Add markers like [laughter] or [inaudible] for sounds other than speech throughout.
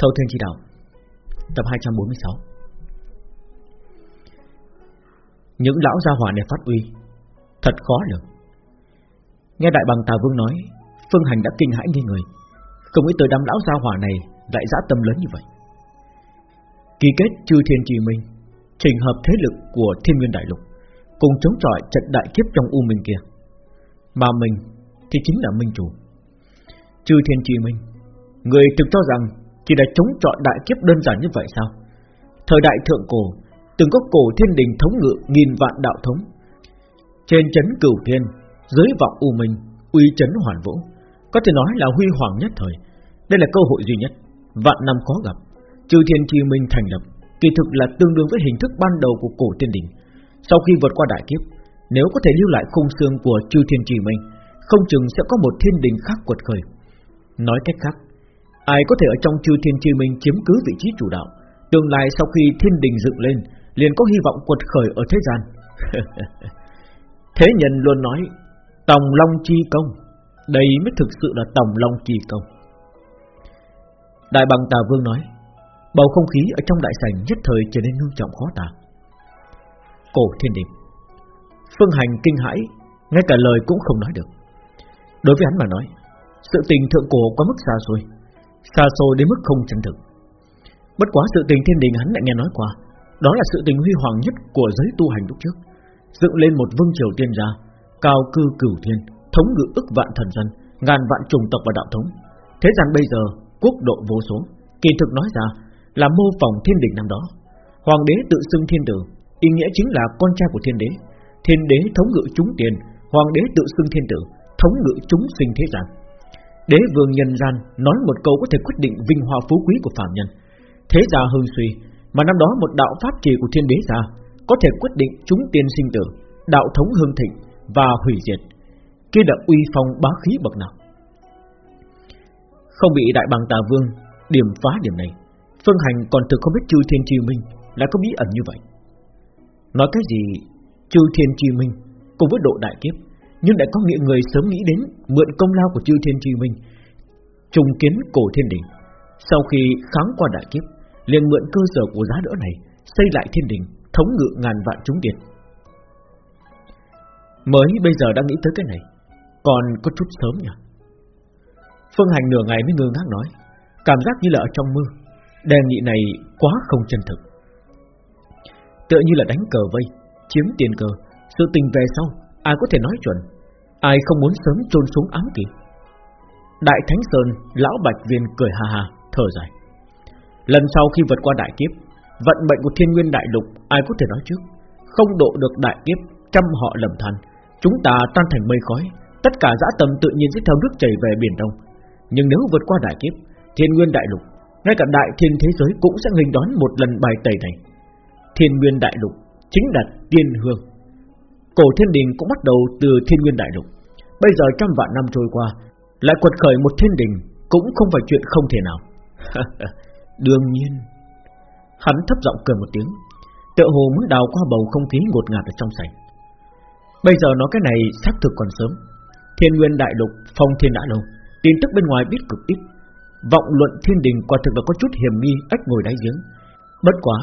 Thâu Thiên Chi Đạo, Tập 246 Những lão gia hỏa này phát uy, Thật khó lường. Nghe Đại Bằng Tà Vương nói, Phương Hành đã kinh hãi như người. Không nghĩ tới đám lão gia hỏa này Lại dã tâm lớn như vậy. Ký kết chư thiên trì minh, Trình hợp thế lực của thiên nguyên đại lục, Cùng chống chọi trận đại kiếp trong U Minh kia. Mà mình Thì chính là Minh Chủ. Chư thiên trì minh, Người thực cho rằng chỉ là chống chọi đại kiếp đơn giản như vậy sao? Thời đại thượng cổ, Từng có cổ thiên đình thống ngự Nghìn vạn đạo thống. Trên chấn cửu thiên, Dưới vọng U Minh, Uy chấn hoàn vũ, Có thể nói là huy hoàng nhất thời. Đây là cơ hội duy nhất, Vạn năm có gặp. Chư thiên chi minh thành lập, Kỳ thực là tương đương với hình thức ban đầu của cổ thiên đình. Sau khi vượt qua đại kiếp, Nếu có thể lưu lại khung xương của chư thiên chi minh, Không chừng sẽ có một thiên đình khác quật khởi. Nói cách khác Ai có thể ở trong chư thiên chi minh chiếm cứ vị trí chủ đạo? Tương lai sau khi thiên đình dựng lên, Liền có hy vọng quật khởi ở thế gian. [laughs] Thế nhân luôn nói, Tòng Long Chi Công. Đây mới thực sự là Tòng Long Chi Công. Đại bằng Tà Vương nói, Bầu không khí ở trong đại sảnh nhất thời trở nên ngưng trọng khó tả. Cổ thiên đình, Phương hành kinh hãi, Ngay cả lời cũng không nói được. Đối với hắn mà nói, Sự tình thượng cổ quá mức xa xôi. Xa xôi đến mức không chân thực Bất quá sự tình thiên đình hắn lại nghe nói qua Đó là sự tình huy hoàng nhất của giới tu hành lúc trước Dựng lên một vương triều tiên gia Cao cư cửu thiên Thống ngự ức vạn thần dân Ngàn vạn chủng tộc và đạo thống Thế rằng bây giờ quốc độ vô số Kỳ thực nói ra là mô phỏng thiên đình năm đó. Hoàng đế tự xưng thiên tử, ý nghĩa chính là con trai của thiên đế. Thiên đế thống ngự chúng tiền, hoàng đế tự xưng thiên tử, thống ngự chúng sinh thế gian. Đế vương nhân gian nói một câu có thể quyết định vinh hoa phú quý của phạm nhân. Thế gia hưng suy, mà năm đó một đạo pháp trì của thiên đế gia có thể quyết định chúng tiên sinh tử, đạo thống hưng thịnh và hủy diệt. Kia đã uy phong bá khí bậc nào. Không bị đại bàng tà vương điểm phá điểm này Phương Hành còn thực không biết Chư Thiên Chi Minh Là có bí ẩn như vậy Nói cái gì Chư Thiên Chi Minh Cùng với độ đại kiếp nhưng lại có nghĩa người sớm nghĩ đến Mượn công lao của Chư Thiên tri Minh, Trùng kiến cổ thiên đình. Sau khi kháng qua đại kiếp, liền mượn cơ sở của giá đỡ này Xây lại thiên đình, Thống ngự ngàn vạn chúng tiền Mới bây giờ đã nghĩ tới cái này, Còn có chút sớm nhỉ? Phương Hành nửa ngày mới ngơ ngác nói, Cảm giác như là ở trong mơ, Đề nghị này quá không chân thực. Tựa như là đánh cờ vây, Chiếm tiền cờ, Sự tình về sau Ai có thể nói chuẩn? Ai không muốn sớm trôn xuống ám kỷ? Đại Thánh Sơn, Lão Bạch Viên cười ha ha, Thở dài. Lần sau khi vượt qua đại kiếp, Vận mệnh của thiên nguyên đại lục, Ai có thể nói trước? Không độ được đại kiếp, Trăm họ lầm than. Chúng ta tan thành mây khói, Tất cả dã tâm tự nhiên sẽ theo nước chảy về biển đông. Nhưng nếu vượt qua đại kiếp, Thiên nguyên đại lục, ngay cả đại thiên thế giới cũng sẽ nghênh đón một lần bài tẩy này. Thiên nguyên đại lục chính là tiên hương. Cổ thiên đình cũng bắt đầu từ thiên nguyên đại lục. Bây giờ trăm vạn năm trôi qua, lại quật khởi một thiên đình cũng không phải chuyện không thể nào. [laughs] Đương nhiên, hắn thấp giọng cười một tiếng, tựa hồ muốn đào qua bầu không khí ngột ngạt ở trong sảnh. Bây giờ nói cái này xác thực còn sớm. Thiên nguyên đại lục phong thiên đã lâu, tin tức bên ngoài biết cực ít, Vọng luận thiên đình quả thực là có chút hiểm nghi ách ngồi đáy giếng Bất quá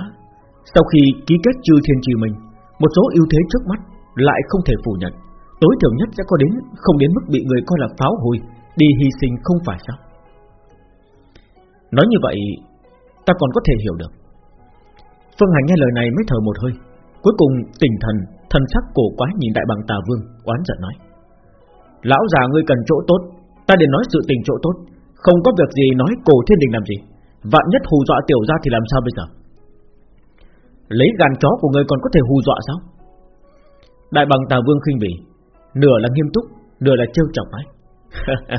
Sau khi ký kết chư thiên trì mình Một số ưu thế trước mắt lại không thể phủ nhận. Tối thiểu nhất sẽ có đến, Không đến mức bị người coi là pháo hôi, Đi hy sinh không phải sao? Nói như vậy, Ta còn có thể hiểu được. Phương Hành nghe lời này mới thở một hơi. Cuối cùng, tỉnh thần Thần sắc cổ quá nhìn đại bằng tà vương, Oán giận nói. Lão già ngươi cần chỗ tốt, Ta để nói sự tình chỗ tốt. Không có việc gì nói cổ thiên đình làm gì. Vạn nhất hù dọa tiểu ra thì làm sao bây giờ? Lấy gan chó của người còn có thể hù dọa sao? Đại bằng tà vương khinh bỉ. Nửa là nghiêm túc, Nửa là trêu chọc ấy. [laughs]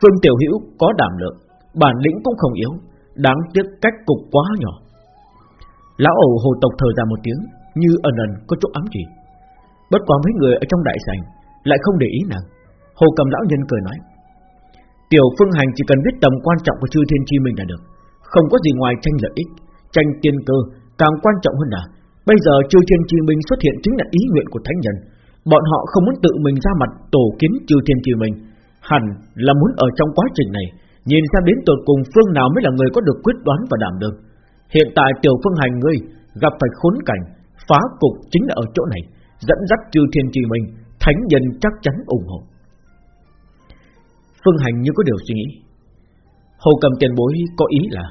Phương tiểu hữu có đảm lượng, Bản lĩnh cũng không yếu, Đáng tiếc cách cục quá nhỏ. Lão ẩu hồ tộc thở ra một tiếng, Như ẩn ẩn có chỗ ám chỉ. Bất quá mấy người ở trong đại sảnh Lại không để ý nàng. Hồ cầm lão nhân cười nói, Tiểu Phương Hành chỉ cần biết tầm quan trọng của chư thiên chi mình là được. Không có gì ngoài tranh lợi ích, Tranh tiên cơ Càng quan trọng hơn là Bây giờ chư thiên chi minh xuất hiện chính là ý nguyện của thánh nhân. Bọn họ không muốn tự mình ra mặt tổ kiến chư thiên chi minh Hẳn là muốn ở trong quá trình này, Nhìn xem đến tột cùng phương nào mới là người có được quyết đoán và đảm đương. Hiện tại tiểu phương hành ngươi Gặp phải khốn cảnh, Phá cục chính là ở chỗ này, Dẫn dắt chư thiên chi minh Thánh nhân chắc chắn ủng hộ. Phương hành như có điều suy nghĩ. Hồ cầm tiền bối có ý là,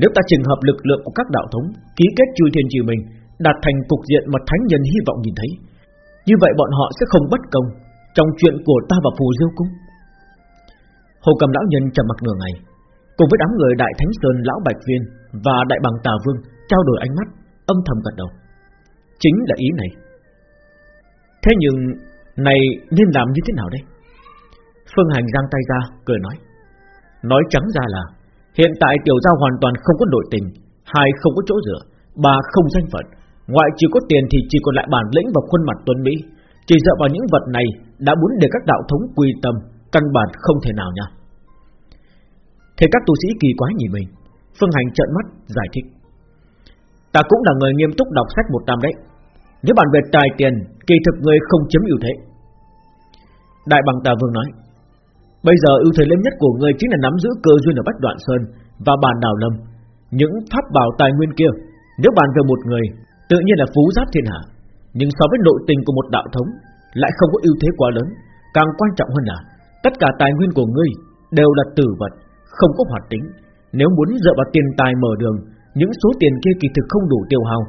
Nếu ta trình hợp lực lượng của các đạo thống Ký kết chư thiên trì mình Đạt thành cục diện mà thánh nhân hy vọng nhìn thấy. Như vậy bọn họ sẽ không bất công Trong chuyện của ta và phù diêu cung. Hồ cầm lão nhân trầm mặc nửa ngày, Cùng với đám người đại thánh sơn, lão bạch viên Và đại bằng tà vương Trao đổi ánh mắt, âm thầm gật đầu. Chính là ý này. Thế nhưng, Này nên làm như thế nào đây? Phương Hành giang tay ra, Cười nói. Nói trắng ra là, Hiện tại tiểu giao hoàn toàn không có nội tình, Hai không có chỗ dựa, Ba không danh phận. Ngoại trừ có tiền thì chỉ còn lại bản lĩnh và khuôn mặt tuấn Mỹ. Chỉ dựa vào những vật này Đã muốn để các đạo thống quy tâm, Căn bản không thể nào nha Thế các tu sĩ kỳ quái nhìn mình, Phương Hành trợn mắt giải thích. Ta cũng là người nghiêm túc đọc sách một năm đấy. Nếu bàn về tài tiền, Kỳ thực người không chiếm ưu thế. Đại bằng tà vương nói, Bây giờ ưu thế lớn nhất của người Chính là nắm giữ cơ duyên ở Bách Đoạn Sơn Và bàn đào lâm. Những pháp bảo tài nguyên kia, Nếu bàn về một người Tự nhiên là phú giáp thiên hạ. Nhưng so với nội tình của một đạo thống, Lại không có ưu thế quá lớn. Càng quan trọng hơn là, Tất cả tài nguyên của ngươi Đều là tử vật, Không có hoạt tính. Nếu muốn dựa vào tiền tài mở đường, Những số tiền kia kỳ thực không đủ tiêu hao.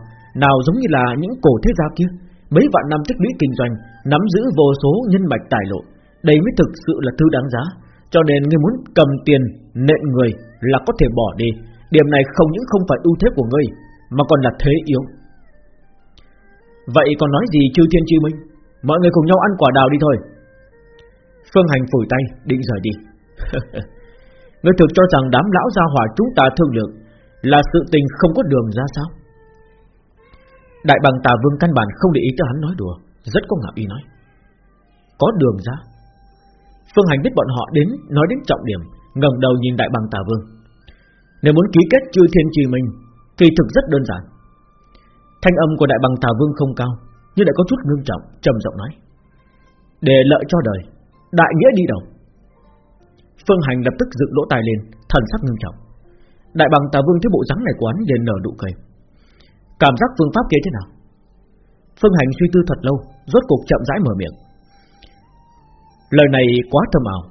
Nào giống như là những cổ thế gia kia, Mấy vạn năm tích lũy kinh doanh, Nắm giữ vô số nhân mạch tài lộ. Đây mới thực sự là thứ đáng giá. Cho nên ngươi muốn cầm tiền, nện người Là có thể bỏ đi. Điểm này không những không phải ưu thế của ngươi, Mà còn là thế yếu. Vậy còn nói gì chư thiên chư minh? Mọi người cùng nhau ăn quả đào đi thôi. Phương Hành phủi tay, định rời đi. [laughs] Ngươi thực cho rằng đám lão gia hỏa chúng ta thương lượng Là sự tình không có đường ra sao? Đại bằng tà vương căn bản không để ý cho hắn nói đùa, Rất có ngạo ý nói. Có đường ra. Phương Hành biết bọn họ đến, Nói đến trọng điểm, ngẩng đầu nhìn đại bằng tà vương. Nếu muốn ký kết chư thiên trì mình Kỳ thực rất đơn giản. Thanh âm của đại bằng tà vương không cao, Nhưng lại có chút ngưng trọng, trầm giọng nói. Để lợi cho đời, Đại nghĩa đi đầu. Phương Hành lập tức dựng lỗ tai lên, Thần sắc ngưng trọng. Đại bằng tà vương thấy bộ dáng này của hắn liền nở nụ cười. Cảm giác phương pháp kia thế nào? Phương Hành suy tư thật lâu, Rốt cuộc chậm rãi mở miệng. Lời này quá thâm ảo,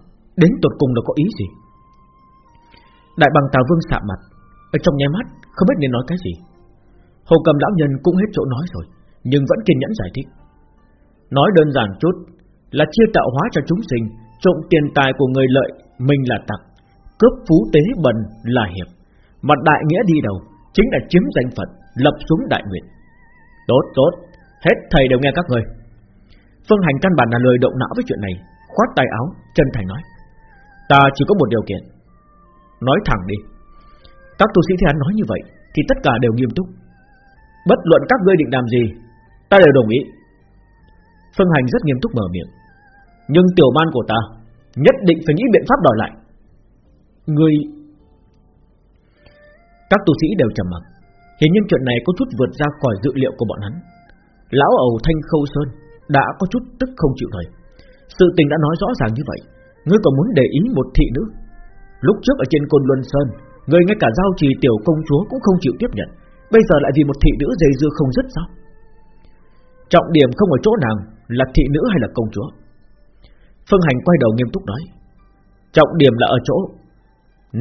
Đến tột cùng là có ý gì? Đại bằng tà vương sạm mặt, Ở trong nháy mắt, không biết nên nói cái gì. Hồ cầm lão nhân cũng hết chỗ nói rồi, Nhưng vẫn kiên nhẫn giải thích. Nói đơn giản chút, Là chia tạo hóa cho chúng sinh, Trộm tiền tài của người lợi, Mình là tặc, Cướp phú tế bần là hiệp. Mà đại nghĩa đi đầu, Chính là chiếm danh phận Lập xuống đại nguyện. Tốt tốt, Hết thầy đều nghe các người. Phương Hành căn bản là lời động não với chuyện này, Khoát tay áo, chân thành nói. Ta chỉ có một điều kiện. Nói thẳng đi. Các tu sĩ thấy hắn nói như vậy, Thì tất cả đều nghiêm túc. Bất luận các ngươi định làm gì, Ta đều đồng ý. Phương Hành rất nghiêm túc mở miệng. Nhưng tiểu man của ta Nhất định phải nghĩ biện pháp đòi lại. Ngươi, Các tu sĩ đều trầm mặc. Hiện nhiên chuyện này có chút vượt ra khỏi dự liệu của bọn hắn. Lão ẩu thanh khâu sơn Đã có chút tức không chịu nổi. Sự tình đã nói rõ ràng như vậy. Ngươi còn muốn để ý một thị nữ? Lúc trước ở trên côn Luân Sơn Ngươi ngay cả giao trì tiểu công chúa cũng không chịu tiếp nhận. Bây giờ lại vì một thị nữ dây dưa không dứt sao? Trọng điểm không ở chỗ nàng Là thị nữ hay là công chúa? Phương Hành quay đầu nghiêm túc nói, Trọng điểm là ở chỗ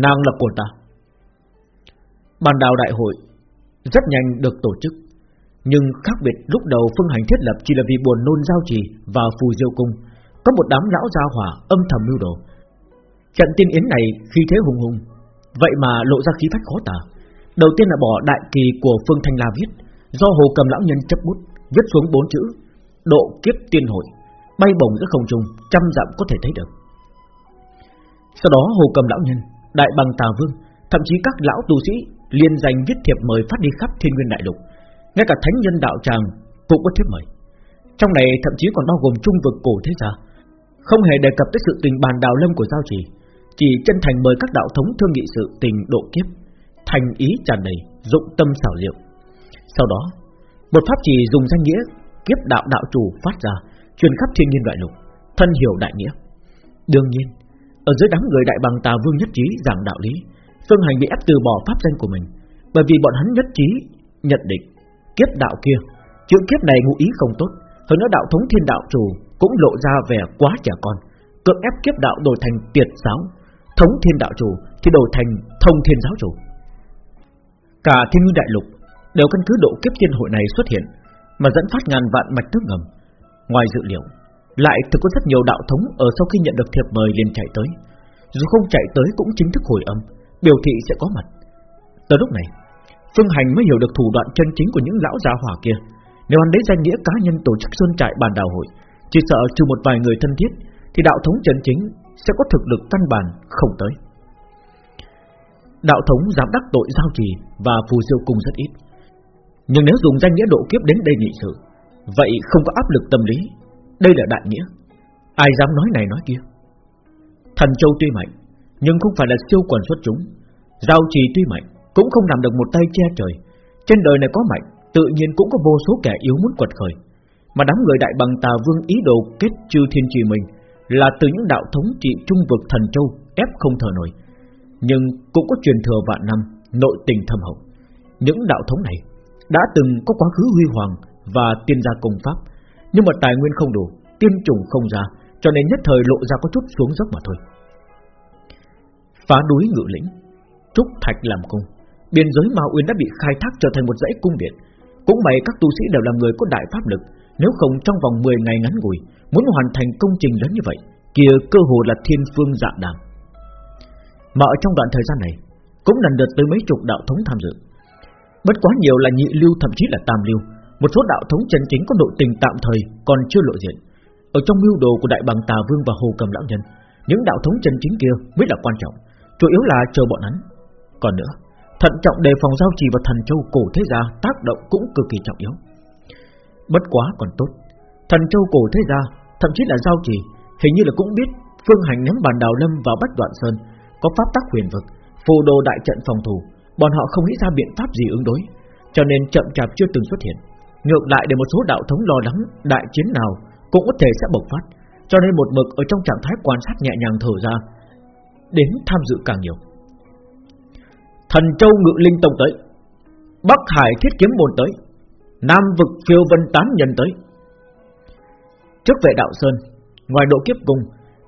Nàng là của ta. Bàn đào đại hội Rất nhanh được tổ chức, Nhưng khác biệt lúc đầu Phương Hành thiết lập Chỉ là vì buồn nôn giao trì Và phù diêu cung, Có một đám lão gia hỏa âm thầm mưu đồ. Trận tiên yến này khi thế hùng hùng, Vậy mà lộ ra khí phách khó tả. Đầu tiên là bỏ đại kỳ của Phương Thanh La viết, Do Hồ Cầm Lão Nhân chấp bút, Viết xuống bốn chữ, Độ kiếp tiên hội, Bay bổng giữa không trung, Trăm dặm có thể thấy được. Sau đó Hồ Cầm Lão Nhân, Đại bằng Tà Vương, Thậm chí các lão tu sĩ liên danh viết thiệp mời phát đi khắp thiên nguyên đại lục. Ngay cả thánh nhân đạo tràng cũng có thiệp mời. Trong này thậm chí còn bao gồm trung vực cổ thế gia. Không hề đề cập tới sự tình bàn đào lâm của giao trì, Chỉ chân thành mời các đạo thống thương nghị sự tình độ kiếp thành ý tràn đầy, dụng tâm xảo liệu. Sau đó, một pháp chỉ dùng danh nghĩa kiếp đạo đạo chủ phát ra, truyền khắp thiên nhiên đại lục, thân hiểu đại nghĩa. Đương nhiên, Ở dưới đám người đại bằng tà vương nhất trí giảng đạo lý Phương Hành bị ép từ bỏ pháp danh của mình Bởi vì bọn hắn nhất trí nhận định Kiếp đạo kia Chữ kiếp này ngụ ý không tốt Hơn nữa đạo thống thiên đạo chủ Cũng lộ ra vẻ quá trẻ con Cưỡng ép kiếp đạo đổi thành tiệt giáo Thống thiên đạo chủ thì đổi thành thông thiên giáo chủ Cả thiên nguyên đại lục Đều căn cứ độ kiếp thiên hội này xuất hiện, Mà dẫn phát ngàn vạn mạch nước ngầm. Ngoài dự liệu, Lại thực có rất nhiều đạo thống Ở sau khi nhận được thiệp mời liền chạy tới. Dù không chạy tới cũng chính thức hồi âm, Biểu thị sẽ có mặt. Tới lúc này, Phương Hành mới hiểu được thủ đoạn chân chính của những lão gia hỏa kia. Nếu hắn lấy danh nghĩa cá nhân tổ chức sơn trại bàn đào hội, Chỉ sợ trừ một vài người thân thiết, Thì đạo thống chân chính sẽ có thực lực căn bản không tới. Đạo thống dám đắc tội giao trì Và phù siêu cung rất ít. Nhưng nếu dùng danh nghĩa độ kiếp đến đây nghị sự, Vậy không có áp lực tâm lý. Đây là đại nghĩa. Ai dám nói này nói kia? Thần Châu tuy mạnh, Nhưng không phải là siêu quần xuất chúng. Giao trì tuy mạnh, Cũng không làm được một tay che trời. Trên đời này có mạnh, Tự nhiên cũng có vô số kẻ yếu muốn quật khởi. Mà đám người đại bằng tà vương ý đồ kết chư thiên trì mình Là từ những đạo thống trị trung vực thần châu Ép không thở nổi. Nhưng cũng có truyền thừa vạn năm Nội tình thâm hậu Những đạo thống này đã từng có quá khứ huy hoàng và tiên gia công pháp, nhưng mà tài nguyên không đủ, tiên trùng không ra, cho nên nhất thời lộ ra có chút xuống dốc mà thôi. Phá núi ngự lĩnh, trúc thạch làm cung, biên giới Ma Uyên đã bị khai thác trở thành một dãy cung điện. Cũng may các tu sĩ đều là người có đại pháp lực, nếu không trong vòng 10 ngày ngắn ngủi muốn hoàn thành công trình lớn như vậy, kia cơ hồ là thiên phương dạ đàm. Mà ở trong đoạn thời gian này, cũng lần lượt tới mấy chục đạo thống tham dự. Bất quá nhiều là nhị lưu thậm chí là tam lưu, một số đạo thống chân chính có nội tình tạm thời còn chưa lộ diện. Ở trong mưu đồ của đại bằng tà vương và hồ cầm lão nhân, những đạo thống chân chính kia mới là quan trọng, chủ yếu là chờ bọn hắn. Còn nữa, thận trọng đề phòng giao trì và thần châu cổ thế gia tác động cũng cực kỳ trọng yếu. Bất quá còn tốt, thần châu cổ thế gia, thậm chí là giao trì, hình như là cũng biết phương hành ném bàn đào lâm vào bách đoạn sơn có pháp tắc huyền vực, phù đồ đại trận phòng thủ, bọn họ không nghĩ ra biện pháp gì ứng đối, cho nên chậm chạp chưa từng xuất hiện. Ngược lại để một số đạo thống lo lắng đại chiến nào cũng có thể sẽ bộc phát, cho nên một mực ở trong trạng thái quan sát nhẹ nhàng thở ra, đến tham dự càng nhiều. Thần Châu Ngự Linh Tông tới, Bắc Hải Thiết Kiếm Môn tới, Nam Vực Phiêu Vân Tán Nhân tới. Trước vệ đạo Sơn, ngoài độ kiếp vùng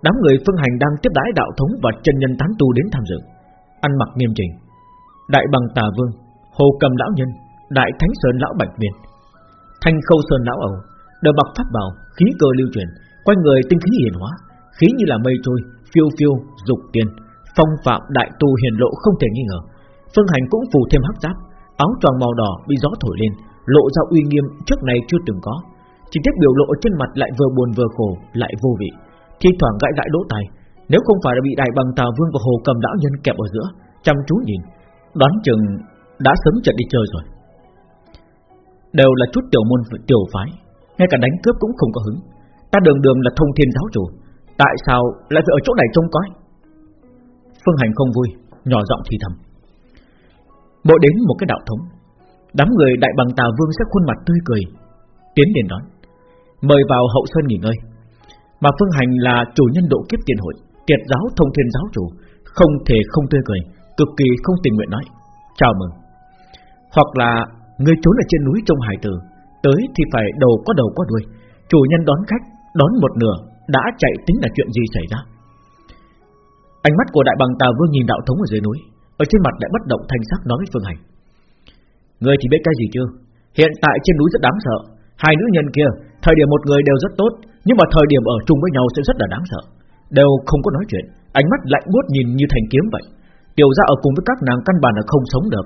đám người phương hành đang tiếp đái đạo thống và chân nhân tán tu đến tham dự, ăn mặc nghiêm chỉnh. Đại bằng Tà Vương, Hồ Cầm lão nhân, Đại Thánh Sơn lão Bạch Viên, Thanh khâu sơn lão ẩu Đờ mặc pháp bào, khí cơ lưu truyền Quanh người tinh khí hiển hóa Khí như là mây trôi phiêu phiêu dục tiền Phong phạm đại tu hiển lộ không thể nghi ngờ. Phương hành cũng phủ thêm hắc giáp Áo tròn màu đỏ bị gió thổi lên Lộ ra uy nghiêm trước này chưa từng có. Chỉ tiết biểu lộ trên mặt lại vừa buồn vừa khổ Lại vô vị. Thi thoảng gãi gãi lỗ tai Nếu không phải là bị đại bằng tào vương và hồ cầm lão nhân kẹp ở giữa, Chăm chú nhìn, Đoán chừng đã sớm trận đi chơi rồi. Đều là chút tiểu môn tiểu phái, Ngay cả đánh cướp cũng không có hứng. Ta đường đường là thông thiên giáo chủ, Tại sao lại phải ở chỗ này trông coi? Phương Hành không vui, Nhỏ giọng thì thầm. Mỗi đến một cái đạo thống, Đám người đại bằng tà vương sẽ khuôn mặt tươi cười, Tiến đến đón. Mời vào hậu sơn nghỉ ngơi. Mà Phương Hành là chủ nhân độ kiếp tiền hội, Tiệt giáo thông thiên giáo chủ, Không thể không tươi cười, Cực kỳ không tình nguyện nói. Chào mừng. Hoặc là, Người trốn ở trên núi trong hải tử, Tới thì phải đầu có đầu có đuôi, Chủ nhân đón khách, Đón một nửa, Đã chạy tính là chuyện gì xảy ra? Ánh mắt của đại bằng tà vương nhìn đạo thống ở dưới núi, Ở trên mặt lại bất động thanh sắc nói với Phương Hành. Người thì biết cái gì chưa? Hiện tại trên núi rất đáng sợ, Hai nữ nhân kia Thời điểm một người đều rất tốt, Nhưng mà thời điểm ở chung với nhau sẽ rất là đáng sợ. Đều không có nói chuyện. Ánh mắt lạnh buốt nhìn như thành kiếm vậy. Tiểu ra ở cùng với các nàng căn bản là không sống được.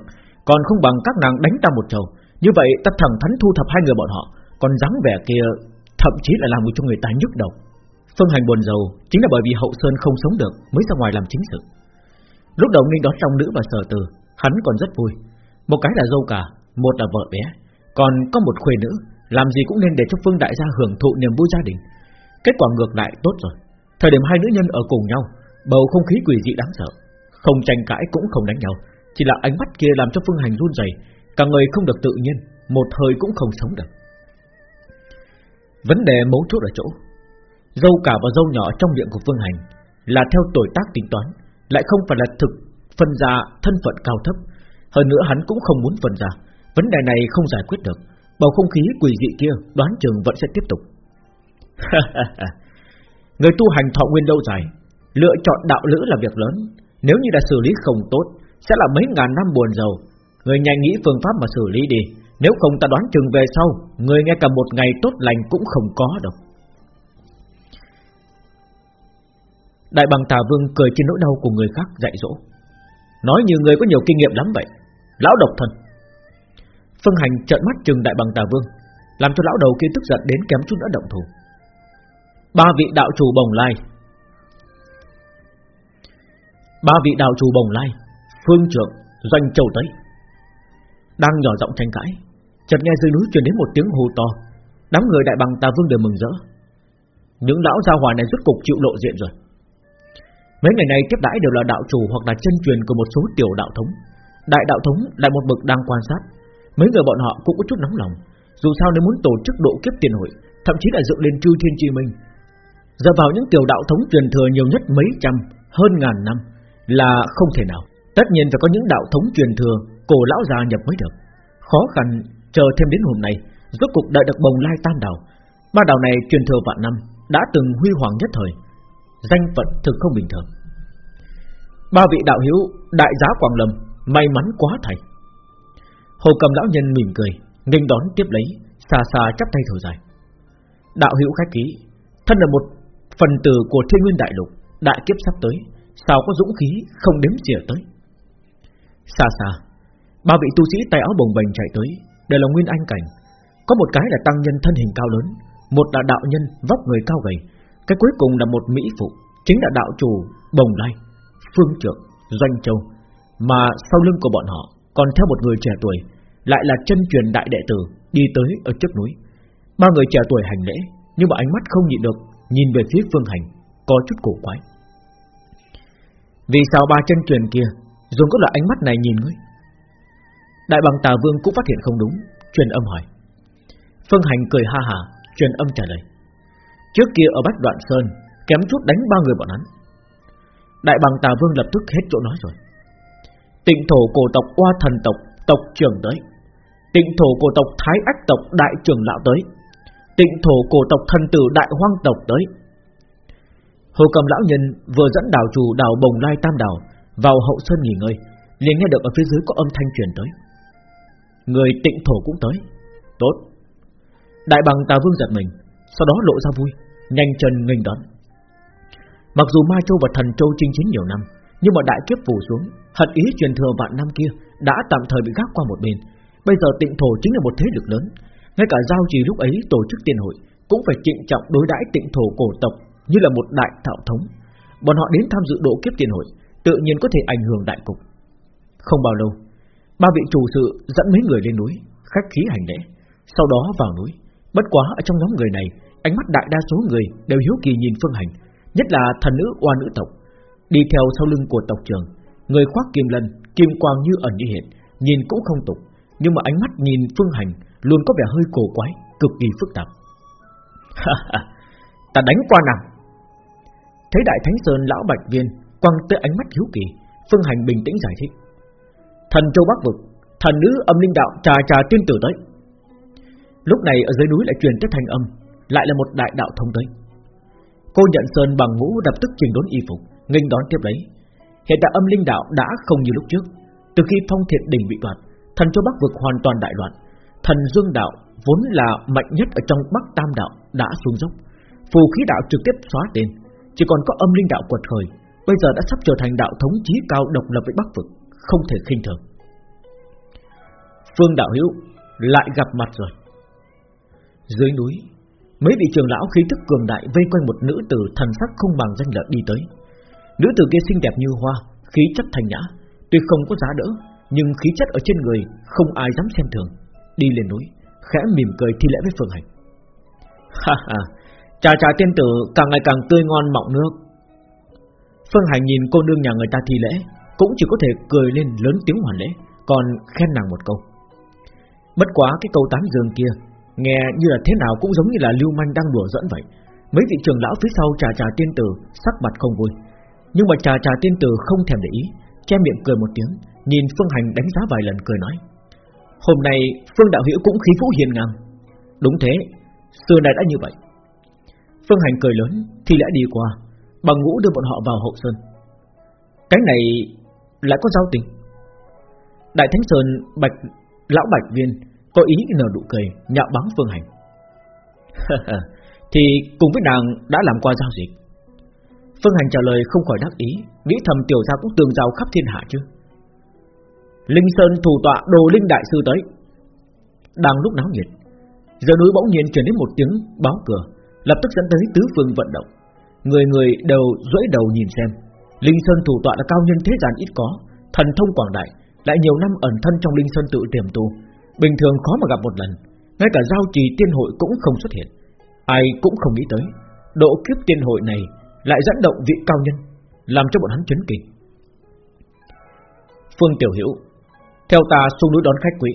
Còn không bằng các nàng đánh ta một trầu Như vậy, ta thẳng thắn thu thập hai người bọn họ. Còn dáng vẻ kia, Thậm chí là làm cho người ta nhức đầu. Phương hành buồn giàu Chính là bởi vì hậu sơn không sống được, Mới ra ngoài làm chính sự. Lúc đầu nghênh đón trong nữ và sở từ, Hắn còn rất vui. Một cái là dâu cả, Một là vợ bé. Còn có một khuê nữ làm gì cũng nên để cho Phương đại gia hưởng thụ niềm vui gia đình. Kết quả ngược lại tốt rồi. Thời điểm hai nữ nhân ở cùng nhau Bầu không khí quỷ dị đáng sợ. Không tranh cãi cũng không đánh nhau. Chỉ là ánh mắt kia làm cho Phương Hành run rẩy, cả người không được tự nhiên, một hơi cũng không sống được. Vấn đề mấu chốt ở chỗ, dâu cả và dâu nhỏ trong miệng của Phương Hành Là theo tuổi tác tính toán Lại không phải là thực phân ra thân phận cao thấp. Hơn nữa hắn cũng không muốn phân ra. Vấn đề này không giải quyết được. Bầu không khí quỷ dị kia đoán chừng vẫn sẽ tiếp tục. [laughs] Người tu hành thọ nguyên lâu dài, Lựa chọn đạo lữ là việc lớn. Nếu như đã xử lý không tốt, Sẽ là mấy ngàn năm buồn giàu. Người nhanh nghĩ phương pháp mà xử lý đi. Nếu không ta đoán chừng về sau, Người nghe cả một ngày tốt lành cũng không có đâu. Đại bằng tà vương cười trên nỗi đau của người khác dạy dỗ. Nói như người có nhiều kinh nghiệm lắm vậy. Lão độc thần Phương hành trợn mắt chừng đại bằng tà vương, Làm cho lão đầu kia tức giận đến kém chút nữa động thủ. Ba vị đạo chủ bồng lai. Ba vị đạo chủ bồng lai, Phương trưởng, Doanh châu tới. Đang nhỏ giọng tranh cãi, Chợt nghe dưới núi truyền đến một tiếng hô to, Đám người đại bằng tà vương đều mừng rỡ. Những lão gia hòa này rốt cục chịu lộ diện rồi. Mấy ngày nay tiếp đãi đều là đạo chủ hoặc là chân truyền của một số tiểu đạo thống. Đại đạo thống lại một bậc đang quan sát. Mấy người bọn họ cũng có chút nóng lòng. Dù sao nếu muốn tổ chức độ kiếp tiền hội, Thậm chí là dựng lên chư thiên chi minh. Giờ vào những tiểu đạo thống truyền thừa nhiều nhất mấy trăm, Hơn ngàn năm, Là không thể nào. Tất nhiên phải có những đạo thống truyền thừa Cổ lão già nhập mới được. Khó khăn chờ thêm đến hôm nay, Rốt cục đợi được bồng lai tam đảo. Ba đảo này truyền thừa vạn năm, Đã từng huy hoàng nhất thời. Danh phận thực không bình thường. Ba vị đạo hiếu Đại giá Quảng Lâm, May mắn quá thầy. Hồ cầm lão nhân mỉm cười, nghênh đón tiếp lấy, Xa xa chắp tay thở dài. Đạo hữu khách ký Thân là một phần tử của thiên nguyên đại lục, Đại kiếp sắp tới, Sao có dũng khí không đếm xỉa tới? Xa xa, Ba vị tu sĩ tay áo bồng bềnh chạy tới, Đều là nguyên anh cảnh. Có một cái là tăng nhân thân hình cao lớn, Một là đạo nhân vóc người cao gầy, Cái cuối cùng là một mỹ phụ, Chính là đạo chủ Bồng Lai, Phương Trượng, Doanh Châu. Mà sau lưng của bọn họ còn theo một người trẻ tuổi, Lại là chân truyền đại đệ tử, Đi tới ở trước núi. Ba người trẻ tuổi hành lễ, Nhưng mà ánh mắt không nhịn được, Nhìn về phía phương hành, Có chút cổ quái. Vì sao ba chân truyền kia, Dùng có loại ánh mắt này nhìn ngươi? Đại bằng tà vương cũng phát hiện không đúng, Truyền âm hỏi. Phương hành cười ha hà, Truyền âm trả lời. Trước kia ở Bách Đoạn Sơn, Kém chút đánh ba người bọn hắn. Đại bằng tà vương lập tức hết chỗ nói rồi. Tịnh thổ cổ tộc Oa Thần tộc tộc trưởng tới. Tịnh thổ cổ tộc Thái Ách tộc đại trưởng lão tới. Tịnh thổ cổ tộc thần tử đại hoang tộc tới. Hồ Cầm lão nhân vừa dẫn đảo chủ đảo Bồng Lai Tam đảo vào hậu sơn nghỉ ngơi, liền nghe được ở phía dưới có âm thanh truyền tới. Người tịnh thổ cũng tới. Tốt. Đại bằng Tà Vương giật mình, sau đó lộ ra vui, nhanh chân nghênh đón. Mặc dù Ma Châu và Thần Châu chinh chiến nhiều năm, nhưng mà đại kiếp phủ xuống, hận ý truyền thừa vạn năm kia đã tạm thời bị gác qua một bên. Bây giờ tịnh thổ chính là một thế lực lớn, ngay cả giao trì lúc ấy tổ chức tiền hội cũng phải trịnh trọng đối đãi tịnh thổ cổ tộc như là một đại thạo thống. Bọn họ đến tham dự độ kiếp tiền hội, tự nhiên có thể ảnh hưởng đại cục. Không bao lâu, ba vị chủ sự dẫn mấy người lên núi, khách khí hành lễ, sau đó vào núi. Bất quá ở trong nhóm người này, ánh mắt đại đa số người đều hiếu kỳ nhìn Phương Hành, nhất là thần nữ oa nữ tộc, đi theo sau lưng của tộc trưởng, Người khoác kim lân Kim quang như ẩn như hiện Nhìn cũng không tục Nhưng mà ánh mắt nhìn phương hành Luôn có vẻ hơi cổ quái Cực kỳ phức tạp. Ta đánh qua nào? Thấy đại thánh sơn lão bạch viên Quăng tới ánh mắt hiếu kỳ Phương hành bình tĩnh giải thích. Thần châu bắc vực Thần nữ âm linh đạo trà trà tiên tử tới. Lúc này ở dưới núi lại truyền tới thanh âm Lại là một đại đạo thông tới. Cô nhận sơn bằng ngũ đập tức trình đốn y phục nghênh đón tiếp lấy. Hiện tại âm linh đạo đã không như lúc trước. Từ khi phong thiệt đỉnh bị đoạt, Thần châu Bắc vực hoàn toàn đại loạn. Thần dương đạo vốn là mạnh nhất Ở trong Bắc Tam đạo đã xuống dốc. Phù khí đạo trực tiếp xóa tên. Chỉ còn có âm linh đạo quật khởi, Bây giờ đã sắp trở thành đạo thống chí cao độc lập với Bắc vực, Không thể khinh thường. Phương đạo hữu, Lại gặp mặt rồi. Dưới núi, Mấy vị trường lão khí tức cường đại Vây quanh một nữ tử thần sắc không bằng danh lợi đi tới. Nữ tử kia xinh đẹp như hoa, Khí chất thanh nhã, Tuy không có giá đỡ, Nhưng khí chất ở trên người Không ai dám xem thường. Đi lên núi, Khẽ mỉm cười thi lễ với Phương Hành. Ha ha Trà trà tiên tử càng ngày càng tươi ngon mọng nước. Phương Hành nhìn cô nương nhà người ta thi lễ, Cũng chỉ có thể cười lên lớn tiếng hoàn lễ, Còn khen nàng một câu. Bất quá cái câu tán dương kia, Nghe như là thế nào cũng giống như là lưu manh đang đùa dẫn vậy. Mấy vị trưởng lão phía sau trà trà tiên tử Sắc mặt không vui. Nhưng mà trà trà tiên tử không thèm để ý, Che miệng cười một tiếng, Nhìn Phương Hành đánh giá vài lần cười nói, Hôm nay Phương Đạo Hữu cũng khí vũ hiền ngang. Đúng thế, Xưa nay đã như vậy. Phương Hành cười lớn, thì lại đi qua, Bằng ngũ đưa bọn họ vào hậu sơn. Cái này lại có giao tình. Đại Thánh Sơn, Bạch, Lão Bạch Viên Có ý nở nụ cười, Nhạo báng Phương Hành. [laughs] Thì cùng với nàng đã làm qua giao dịch Phương Hành trả lời không khỏi đắc ý, Nghĩ thầm tiểu gia cũng tường giao khắp thiên hạ chứ. Linh Sơn thủ tọa đồ linh đại sư tới. Đang lúc náo nhiệt Giờ núi bỗng nhiên truyền đến một tiếng báo cửa, Lập tức dẫn tới tứ phương vận động. Người người đều duỗi đầu nhìn xem. Linh Sơn thủ tọa là cao nhân thế gian ít có, Thần thông quảng đại, Lại nhiều năm ẩn thân trong Linh Sơn tự tiềm tu. Bình thường khó mà gặp một lần, Ngay cả giao trì tiên hội cũng không xuất hiện. Ai cũng không nghĩ tới, Độ kiếp tiên hội này lại dẫn động vị cao nhân, Làm cho bọn hắn chấn kinh. Phương Tiểu Hiểu Theo ta xuống núi đón khách quý.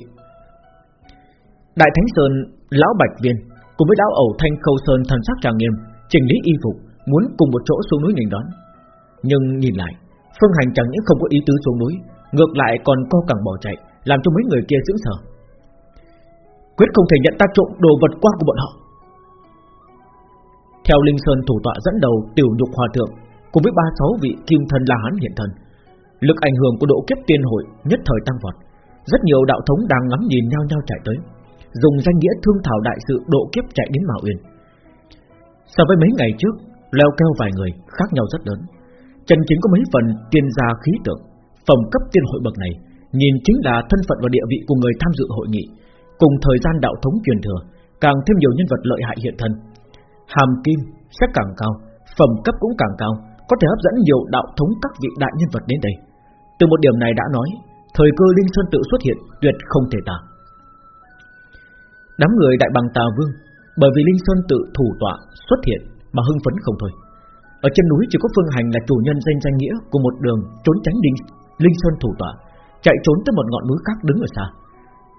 Đại Thánh Sơn, Lão Bạch Viên Cùng với lão ẩu Thanh Khâu Sơn thần sắc tràng nghiêm, Chỉnh lý y phục, Muốn cùng một chỗ xuống núi nghênh đón. Nhưng nhìn lại, Phương Hành chẳng những không có ý tứ xuống núi, Ngược lại còn co cẳng bỏ chạy, Làm cho mấy người kia sững sờ. Quyết không thể nhận ta trộm đồ vật qua của bọn họ. Theo Linh Sơn thủ tọa dẫn đầu Tiểu nhục hòa thượng, Cùng với ba sáu vị kim thần la hán hiện thần Lực ảnh hưởng của độ kiếp tiên hội Nhất thời tăng vọt. Rất nhiều đạo thống đang ngắm nhìn nhau nhau chạy tới, Dùng danh nghĩa thương thảo đại sự độ kiếp chạy đến Mạo Uyên. So với mấy ngày trước, Leo keo vài người khác nhau rất lớn. Chân chính có mấy phần tiên gia khí tượng, Phẩm cấp tiên hội bậc này Nhìn chính là thân phận và địa vị của người tham dự hội nghị, Cùng thời gian đạo thống truyền thừa, Càng thêm nhiều nhân vật lợi hại hiện thân. Hàm kim sẽ càng cao Phẩm cấp cũng càng cao Có thể hấp dẫn nhiều đạo thống các vị đại nhân vật đến đây. Từ một điểm này đã nói Thời cơ Linh Sơn tự xuất hiện tuyệt không thể tả. Đám người đại bằng tà vương Bởi vì Linh Sơn tự thủ tọa xuất hiện Mà hưng phấn không thôi. Ở trên núi chỉ có Phương Hành là chủ nhân danh danh nghĩa Của một đường trốn tránh Linh, Linh Sơn thủ tọa Chạy trốn tới một ngọn núi khác đứng ở xa.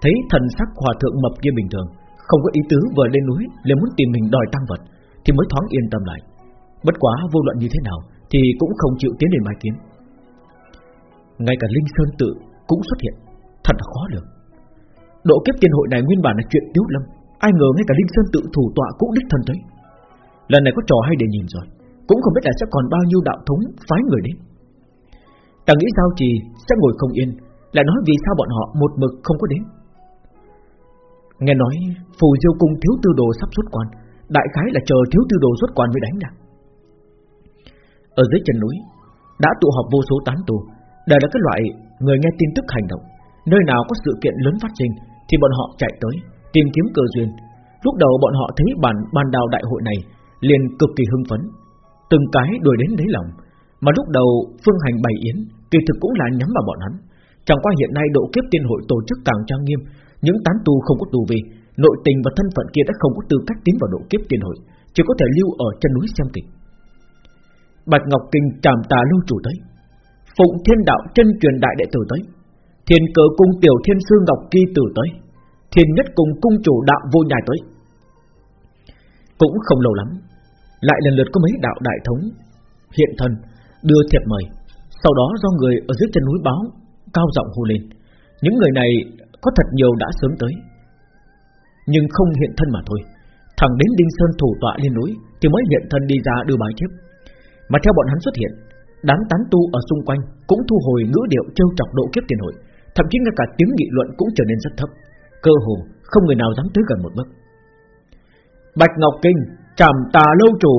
Thấy thần sắc hòa thượng mập kia bình thường Không có ý tứ vừa lên núi liền muốn tìm mình đòi tăng vật. Thì mới thoáng yên tâm lại, Bất quá vô luận như thế nào Thì cũng không chịu tiến đến mai kiếm Ngay cả Linh Sơn tự cũng xuất hiện, Thật là khó lường. Độ kiếp tiên hội này nguyên bản là chuyện tiếu lâm, Ai ngờ ngay cả Linh Sơn tự thủ tọa cũng đích thân tới. Lần này có trò hay để nhìn rồi, Cũng không biết là sẽ còn bao nhiêu đạo thống phái người đến. Ta nghĩ sao trì sẽ ngồi không yên, Lại nói vì sao bọn họ một mực không có đến. Nghe nói Phù Diêu Cung thiếu tư đồ sắp xuất quan Đại khái là chờ thiếu tư đồ xuất quan mới đánh đã. Ở dưới chân núi, Đã tụ họp vô số tán tù Đều là cái loại người nghe tin tức hành động. Nơi nào có sự kiện lớn phát sinh, Thì bọn họ chạy tới, Tìm kiếm cơ duyên. Lúc đầu bọn họ thấy bản ban đào đại hội này liền cực kỳ hưng phấn. Từng cái đuổi đến lấy lòng. Mà lúc đầu phương hành bày yến, Kỳ thực cũng là nhắm vào bọn hắn. Chẳng qua hiện nay độ kiếp tiên hội tổ chức càng trang nghiêm, Những tán tu không có tù vì Nội tình và thân phận kia đã không có tư cách tiến vào độ kiếp tiên hội, Chỉ có thể lưu ở chân núi xem kịch. Bạch Ngọc Kinh tràm tà lưu chủ tới. Phụng Thiên Đạo chân truyền đại đệ tử tới. Thiên cờ cung tiểu thiên sư Ngọc Kỳ tử tới. Thiên nhất cung cung chủ đạo vô nhai tới. Cũng không lâu lắm, Lại lần lượt có mấy đạo đại thống Hiện thân, Đưa thiệp mời. Sau đó do người ở dưới chân núi báo, Cao giọng hô lên, Những người này có thật nhiều đã sớm tới. Nhưng không hiện thân mà thôi. Thẳng đến Đinh Sơn thủ tọa lên núi, Thì mới hiện thân đi ra đưa bài tiếp. Mà theo bọn hắn xuất hiện, Đám tán tu ở xung quanh Cũng thu hồi ngữ điệu trêu chọc độ kiếp tiền hội, Thậm chí ngay cả tiếng nghị luận cũng trở nên rất thấp. Cơ hồ không người nào dám tới gần một bước. Bạch Ngọc Kinh, Trảm tà lâu chủ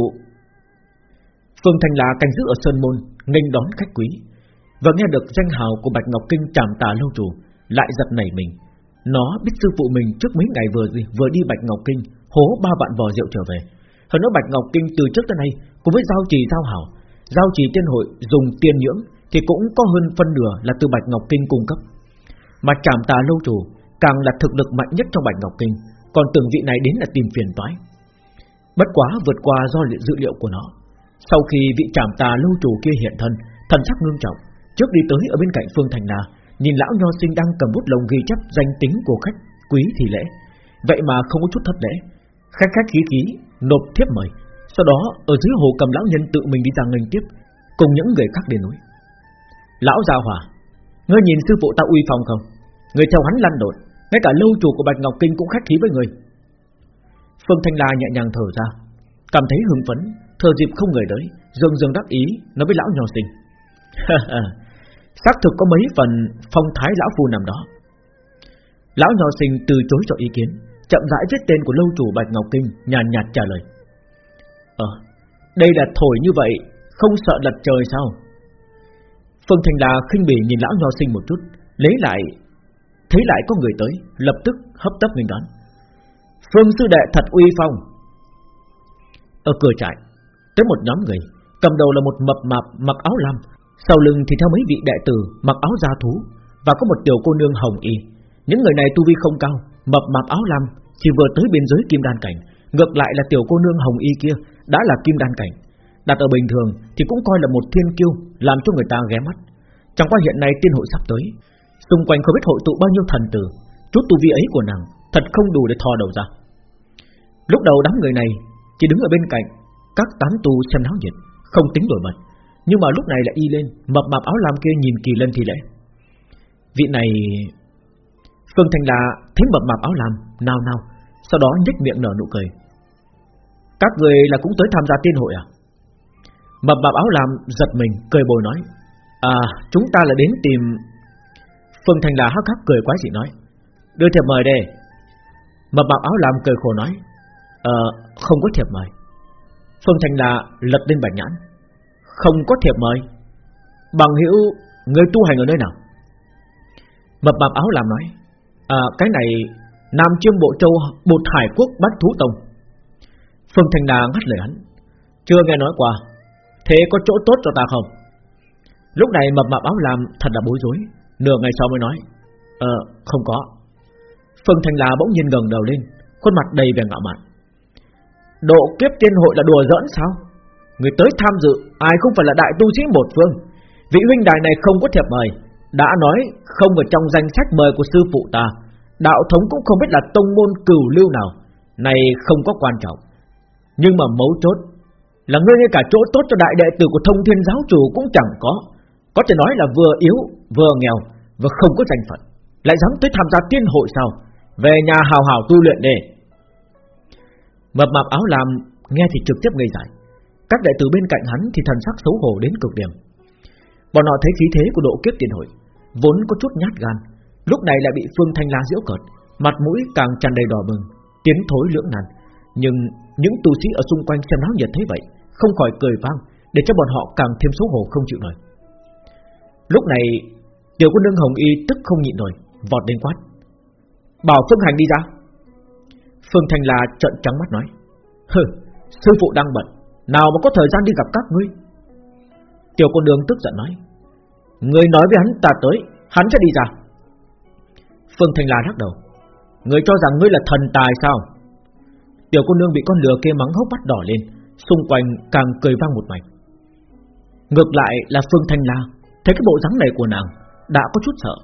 Phương Thành là canh giữ ở Sơn Môn, nghênh đón khách quý. Và nghe được danh hào của Bạch Ngọc Kinh, Trảm tà lâu chủ Lại giật nảy mình. Nó biết sư phụ mình trước mấy ngày vừa vừa đi Bạch Ngọc Kinh, Hố ba vạn vò rượu trở về. Hơn nữa Bạch Ngọc Kinh từ trước tới nay Cùng với giao trì giao hảo, Giao trì tiên hội, dùng tiên nhưỡng Thì cũng có hơn phân nửa là từ Bạch Ngọc Kinh cung cấp. Mà trảm tà lâu chủ Càng là thực lực mạnh nhất trong Bạch Ngọc Kinh, Còn từng vị này đến là tìm phiền toái. Bất quá vượt qua do dự liệu của nó, Sau khi vị trảm tà lâu chủ kia hiện thân, Thần sắc ngưng trọng, Trước đi tới ở bên cạnh Phương Thành Na Nhìn lão nho sinh đang cầm bút lồng ghi chép danh tính của khách quý thì lễ. Vậy mà không có chút thất lễ. Khách khách khí khí, Nộp thiếp mời. Sau đó, ở dưới hồ cầm lão nhân tự mình đi ra nghênh tiếp, Cùng những người khác đến núi. Lão Gia Hòa, Ngươi nhìn sư phụ ta uy phong không? Người theo hắn lăn đột Ngay cả lâu chủ của Bạch Ngọc Kinh cũng khách khí với người. Phương Thanh La nhẹ nhàng thở ra, Cảm thấy hưng phấn Thờ dịp không người tới Dương dương đắc ý nói với lão nhỏ sinh [laughs] Xác thực có mấy phần phong thái lão phu nằm đó. Lão nhỏ sinh từ chối cho ý kiến Chậm rãi viết tên của lâu chủ Bạch Ngọc Kinh Nhàn nhạt, trả lời. Ờ Đây là thổi như vậy Không sợ lật trời sao? Phương Thành Đà khinh bỉ nhìn lão nho sinh một chút Lấy lại Thấy lại có người tới Lập tức hấp tấp nghênh đón. Phương sư đệ thật uy phong. Ở cửa trại Tới một nhóm người Cầm đầu là một mập mạp mặc áo lam sau lưng thì theo mấy vị đệ tử mặc áo da thú Và có một tiểu cô nương hồng y. Những người này tu vi không cao, Mập mạp áo lam, chỉ vừa tới biên giới kim đan cảnh. Ngược lại là tiểu cô nương hồng y kia Đã là kim đan cảnh. Đặt ở bình thường thì cũng coi là một thiên kiêu, Làm cho người ta ghé mắt. Chẳng qua hiện nay tiên hội sắp tới, Xung quanh không biết hội tụ bao nhiêu thần tử, Chút tu vi ấy của nàng Thật không đủ để thò đầu ra. Lúc đầu đám người này Chỉ đứng ở bên cạnh Các tán tu xem náo nhiệt, Không tính đổi mật nhưng mà lúc này lại y lên, Mập mạp áo lam kia nhìn kỳ lân thì lễ Vị này, Phương Thành là thấy mập mạp áo lam Nào nào Sau đó nhếch miệng nở nụ cười. Các người là cũng tới tham gia tiên hội à? Mập mạp áo lam giật mình, cười bồi nói À chúng ta là đến tìm Phương Thành là hắc hắc cười quá dị nói, Đưa thiệp mời đây. Mập mạp áo lam cười khổ nói Ờ không có thiệp mời. Phương Thành là lật lên bản nhãn không có thiệp mời. Bằng hữu người tu hành ở nơi nào? Mập mạp áo làm nói À cái này Nam Chiêm Bộ Châu Bột Hải Quốc bát Thú Tông. Phương Thành Đà ngắt lời hắn, Chưa nghe nói qua, Thế có chỗ tốt cho ta không? Lúc này mập mạp áo làm thật là bối rối, Nửa ngày sau mới nói Ờ không có. Phương Thành Đà bỗng nhiên gần đầu lên, Khuôn mặt đầy vẻ ngạo mạn, Độ kiếp tiên hội là đùa giỡn sao? Người tới tham dự, Ai không phải là đại tu sĩ một phương. Vị huynh đài này không có thiệp mời. Đã nói không ở trong danh sách mời của sư phụ ta. Đạo thống cũng không biết là tông môn cửu lưu nào. Này không có quan trọng. Nhưng mà mấu chốt Là ngươi ngay cả chỗ tốt cho đại đệ tử của thông thiên giáo chủ cũng chẳng có. Có thể nói là vừa yếu, vừa nghèo Và không có danh phận. Lại dám tới tham gia tiên hội sao? Về nhà hào hào tu luyện đi. Mập mạp áo làm Nghe thì trực tiếp ngây dại. Các đệ tử bên cạnh hắn thì thần sắc xấu hổ đến cực điểm. Bọn họ thấy khí thế của độ kiếp tiền hội Vốn có chút nhát gan Lúc này lại bị Phương Thanh La giễu cợt Mặt mũi càng tràn đầy đỏ bừng Tiến thối lưỡng nan. Nhưng những tu sĩ ở xung quanh xem náo nhiệt thấy vậy Không khỏi cười vang Để cho bọn họ càng thêm xấu hổ không chịu nổi. Lúc này Tiểu quân nương Hồng Y tức không nhịn nổi Vọt đến quát. Bảo Phương Hành đi ra. Phương Thanh La trợn trắng mắt nói. Hừ, sư phụ đang bận nào mà có thời gian đi gặp các ngươi. Tiểu con đường tức giận nói Ngươi nói với hắn ta tới, Hắn sẽ đi ra. Phương Thanh La lắc đầu Ngươi cho rằng ngươi là thần tài sao? Tiểu cô nương bị con lừa kia mắng hốc mắt đỏ lên, Xung quanh càng cười vang một mạch Ngược lại là Phương Thanh La, Thấy cái bộ dáng này của nàng, Đã có chút sợ.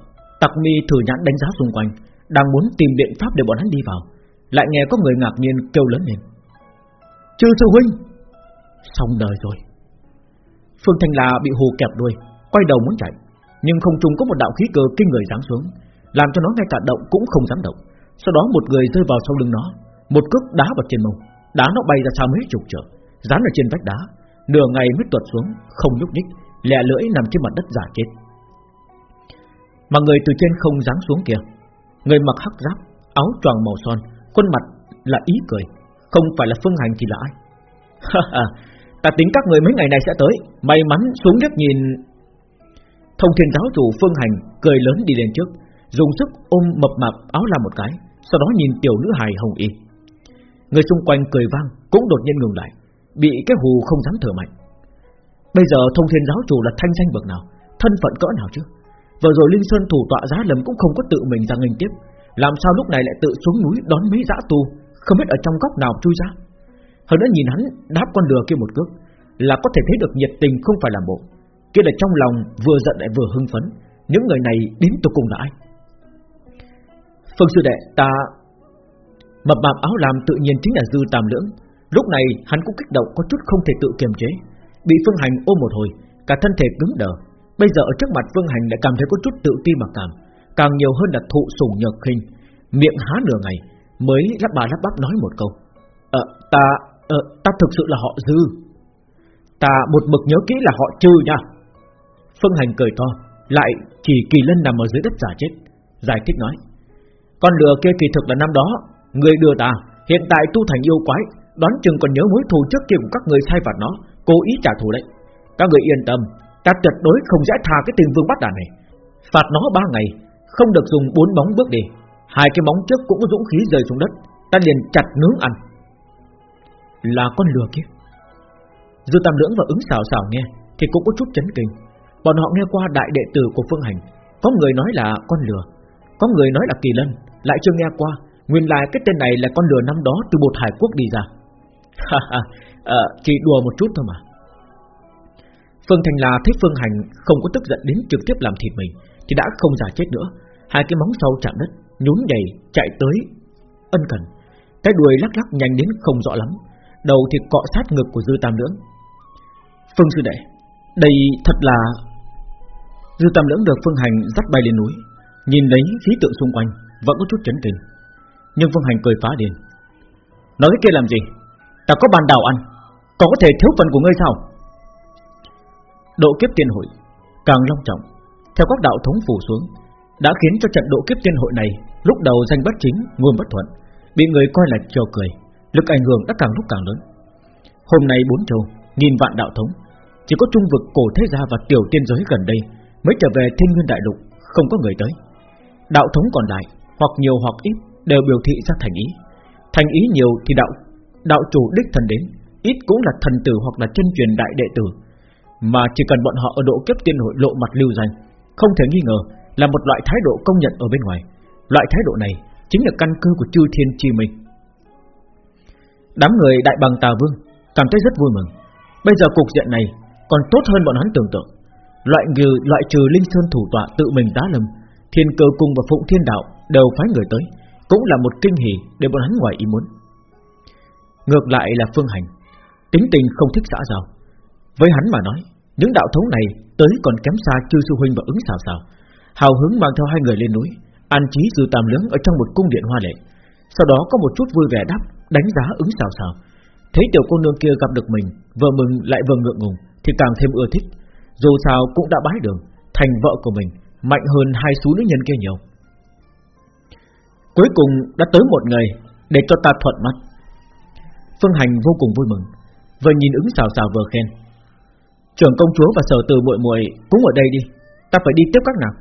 Tặc mi thử nhãn đánh giá xung quanh, Đang muốn tìm biện pháp để bọn hắn đi vào, Lại nghe có người ngạc nhiên kêu lớn lên. Chư sư huynh! Xong đời rồi Phương Thanh La bị hù kẹp đuôi Quay đầu muốn chạy Nhưng không trung có một đạo khí cơ kinh người giáng xuống làm cho nó ngay cả động cũng không dám động. Sau đó một người rơi vào sau lưng nó, một cước đá vào trên mông, đá nó bay ra xa mấy chục trượng, dán ở trên vách đá, nửa ngày mới tuột xuống, không nhúc nhích, lẹ lưỡi nằm trên mặt đất giả chết. Mà người từ trên không giáng xuống kia, người mặc hắc giáp, áo choàng màu son, khuôn mặt là ý cười, không phải là phương hành thì là ai? Ta tính các người mấy ngày này sẽ tới, may mắn xuống liếc nhìn. Thông Thiên giáo chủ Phương Hành cười lớn đi lên trước, dùng sức ôm mập mạp áo làm một cái, sau đó nhìn tiểu nữ hài hồng y. Người xung quanh cười vang, cũng đột nhiên ngừng lại, bị cái hù không dám thở mạnh. Bây giờ thông thiên giáo chủ là thanh danh bậc nào, thân phận cỡ nào chứ? Vừa rồi Linh Sơn thủ tọa giá lầm cũng không có tự mình ra nghênh tiếp, làm sao lúc này lại tự xuống núi đón mấy dã tu, không biết ở trong góc nào chui ra. Hơn nữa nhìn hắn đáp con lừa kia một cước, là có thể thấy được nhiệt tình không phải làm bộ. Kia là trong lòng vừa giận lại vừa hưng phấn, những người này đến từ cùng là ai? Phương sư đệ ta Mập mạp áo làm tự nhiên chính là dư tam lưỡng. Lúc này hắn cũng kích động có chút không thể tự kiềm chế. Bị phương hành ôm một hồi Cả thân thể cứng đờ. Bây giờ ở trước mặt Phương Hành lại cảm thấy có chút tự ti mặc cảm Càng nhiều hơn là thụ sủng nhược khinh Miệng há nửa ngày Mới lắp bà lắp bắp nói một câu. Ờ ta Ờ ta thực sự là họ dư. Ta một mực nhớ kỹ là họ trừ nha. Phương Hành cười to, Lại chỉ kỳ lân nằm ở dưới đất giả chết. Giải thích nói, Con lừa kia kỳ thực là năm đó, Người đưa ta, Hiện tại tu thành yêu quái, Đoán chừng còn nhớ mối thù trước kia của các người sai phạt nó, Cố ý trả thù đấy. Các người yên tâm, Ta tuyệt đối không dễ tha cái tình vương bắt đàn này. Phạt nó ba ngày, Không được dùng bốn bóng bước đi. Hai cái bóng trước cũng có dũng khí rơi xuống đất, Ta liền chặt nướng ăn. Là con lừa kia Dư Tam Lưỡng và ứng xào xào nghe Thì cũng có chút chấn kinh. Bọn họ nghe qua đại đệ tử của Phương Hành Có người nói là con lừa Có người nói là kỳ lân Lại chưa nghe qua. Nguyên lai cái tên này là con lừa năm đó từ bột hải quốc đi ra. [laughs] À, Chỉ đùa một chút thôi mà. Phương Thành là thấy Phương Hành không có tức giận đến trực tiếp làm thịt mình Thì đã không giả chết nữa. Hai cái móng sau chạm đất Nhún nhảy chạy tới Ân cần. Cái đuôi lắc lắc nhanh đến không rõ lắm. Đầu thì cọ sát ngực của Dư Tam Lưỡng. Phương Sư Đệ Đây thật là Dư Tam Lưỡng được Phương Hành dắt bay lên núi Nhìn lấy khí tượng xung quanh Vẫn có chút chấn kinh. Nhưng Phương Hành cười phá điên Nói cái kia làm gì? Ta có bàn đào ăn Còn có thể thiếu phần của ngươi sao? Độ kiếp tiên hội Càng long trọng Theo các đạo thống phủ xuống Đã khiến cho trận độ kiếp tiên hội này Lúc đầu danh bất chính, nguồn bất thuận Bị người coi là trò cười. Lực ảnh hưởng đã càng lúc càng lớn. Hôm nay bốn châu, nghìn vạn đạo thống Chỉ có trung vực cổ thế gia và tiểu tiên giới gần đây Mới trở về thiên nguyên đại lục Không có người tới. Đạo thống còn lại, hoặc nhiều hoặc ít Đều biểu thị ra thành ý. Thành ý nhiều thì đạo đạo chủ đích thần đến Ít cũng là thần tử hoặc là chân truyền đại đệ tử. Mà chỉ cần bọn họ ở độ kiếp tiên hội lộ mặt lưu danh Không thể nghi ngờ Là một loại thái độ công nhận ở bên ngoài. Loại thái độ này chính là căn cơ của chư thiên chi minh. Đám người đại bằng tà vương Cảm thấy rất vui mừng. Bây giờ cục diện này còn tốt hơn bọn hắn tưởng tượng. Loại như loại trừ Linh Sơn thủ tọa tự mình đá lầm, Thiên cơ cung và Phụng Thiên Đạo Đều phái người tới Cũng là một kinh hỉ để bọn hắn ngoài ý muốn. Ngược lại là Phương Hành Tính tình không thích xã giao. Với hắn mà nói Những đạo thống này tới còn kém xa chư sư huynh và ứng xào xào. Hào hứng mang theo hai người lên núi An trí dư tam lưỡng ở trong một cung điện hoa lệ. Sau đó có một chút vui vẻ đáp Đánh giá ứng xào xào. Thấy tiểu cô nương kia gặp được mình Vừa mừng lại vừa ngượng ngùng, Thì càng thêm ưa thích. Dù sao cũng đã bái đường, Thành vợ của mình, Mạnh hơn hai số nữ nhân kia nhiều. Cuối cùng đã tới một người Để cho ta thuận mắt. Phương Hành vô cùng vui mừng, Vừa nhìn ứng xào xào vừa khen. Trưởng công chúa và sở từ muội muội cũng ở đây đi, Ta phải đi tiếp các nàng.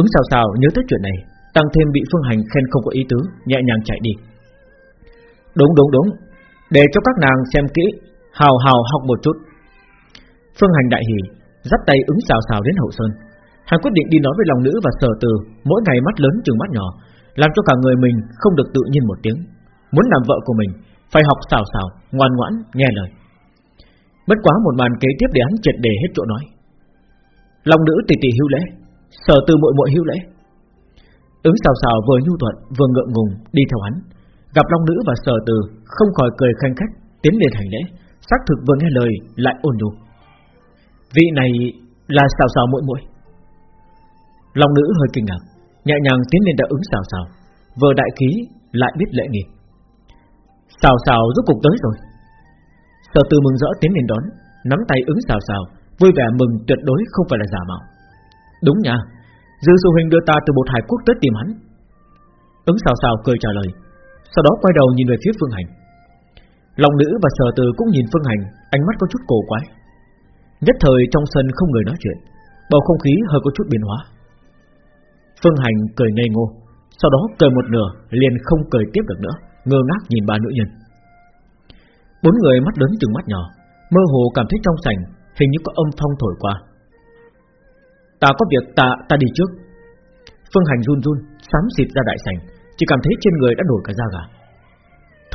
Ứng xào xào nhớ tới chuyện này, Tăng thêm bị Phương Hành khen không có ý tứ, Nhẹ nhàng chạy đi. Đúng đúng đúng. Để cho các nàng xem kỹ Hào hào học một chút. Phương Hành đại hỉ Dắt tay ứng xào xào đến hậu sơn. Hắn quyết định đi nói với lòng nữ và sở từ Mỗi ngày mắt lớn chừng mắt nhỏ Làm cho cả người mình không được tự nhiên một tiếng. Muốn làm vợ của mình Phải học xào xào, ngoan ngoãn, nghe lời. Bất quá một màn kế tiếp để hắn triệt đề hết chỗ nói. Lòng nữ tỷ tỷ hưu lễ Sở từ muội muội hưu lễ. Ứng xào xào vừa nhu thuận Vừa ngượng ngùng đi theo hắn. Gặp Long nữ và sở từ Không khỏi cười khanh khách, Tiến lên hành lễ. Xác thực vừa nghe lời lại ôn nhu. Vị này là xào xào muội muội. Long nữ hơi kinh ngạc, Nhẹ nhàng tiến lên đã ứng xào xào. Vừa đại khí lại biết lễ nghi. Xào xào rốt cục tới rồi. Sở từ mừng rỡ tiến lên đón, Nắm tay ứng xào xào, Vui vẻ mừng tuyệt đối không phải là giả mạo. Đúng nha, Dư sư huynh đưa ta từ một hải quốc tới tìm hắn. Ứng xào xào cười trả lời sau đó quay đầu nhìn về phía Phương Hành Lòng nữ và sở từ cũng nhìn Phương Hành Ánh mắt có chút cổ quái Nhất thời trong sân không người nói chuyện Bầu không khí hơi có chút biến hóa Phương Hành cười ngây ngô Sau đó cười một nửa liền không cười tiếp được nữa ngơ ngác nhìn ba nữ nhân. Bốn người mắt lớn từng mắt nhỏ, mơ hồ cảm thấy trong sảnh hình như có âm phong thổi qua. Ta có việc ta ta đi trước. Phương Hành run run, sám xịt ra đại sảnh, chỉ cảm thấy trên người đã nổi cả da gà.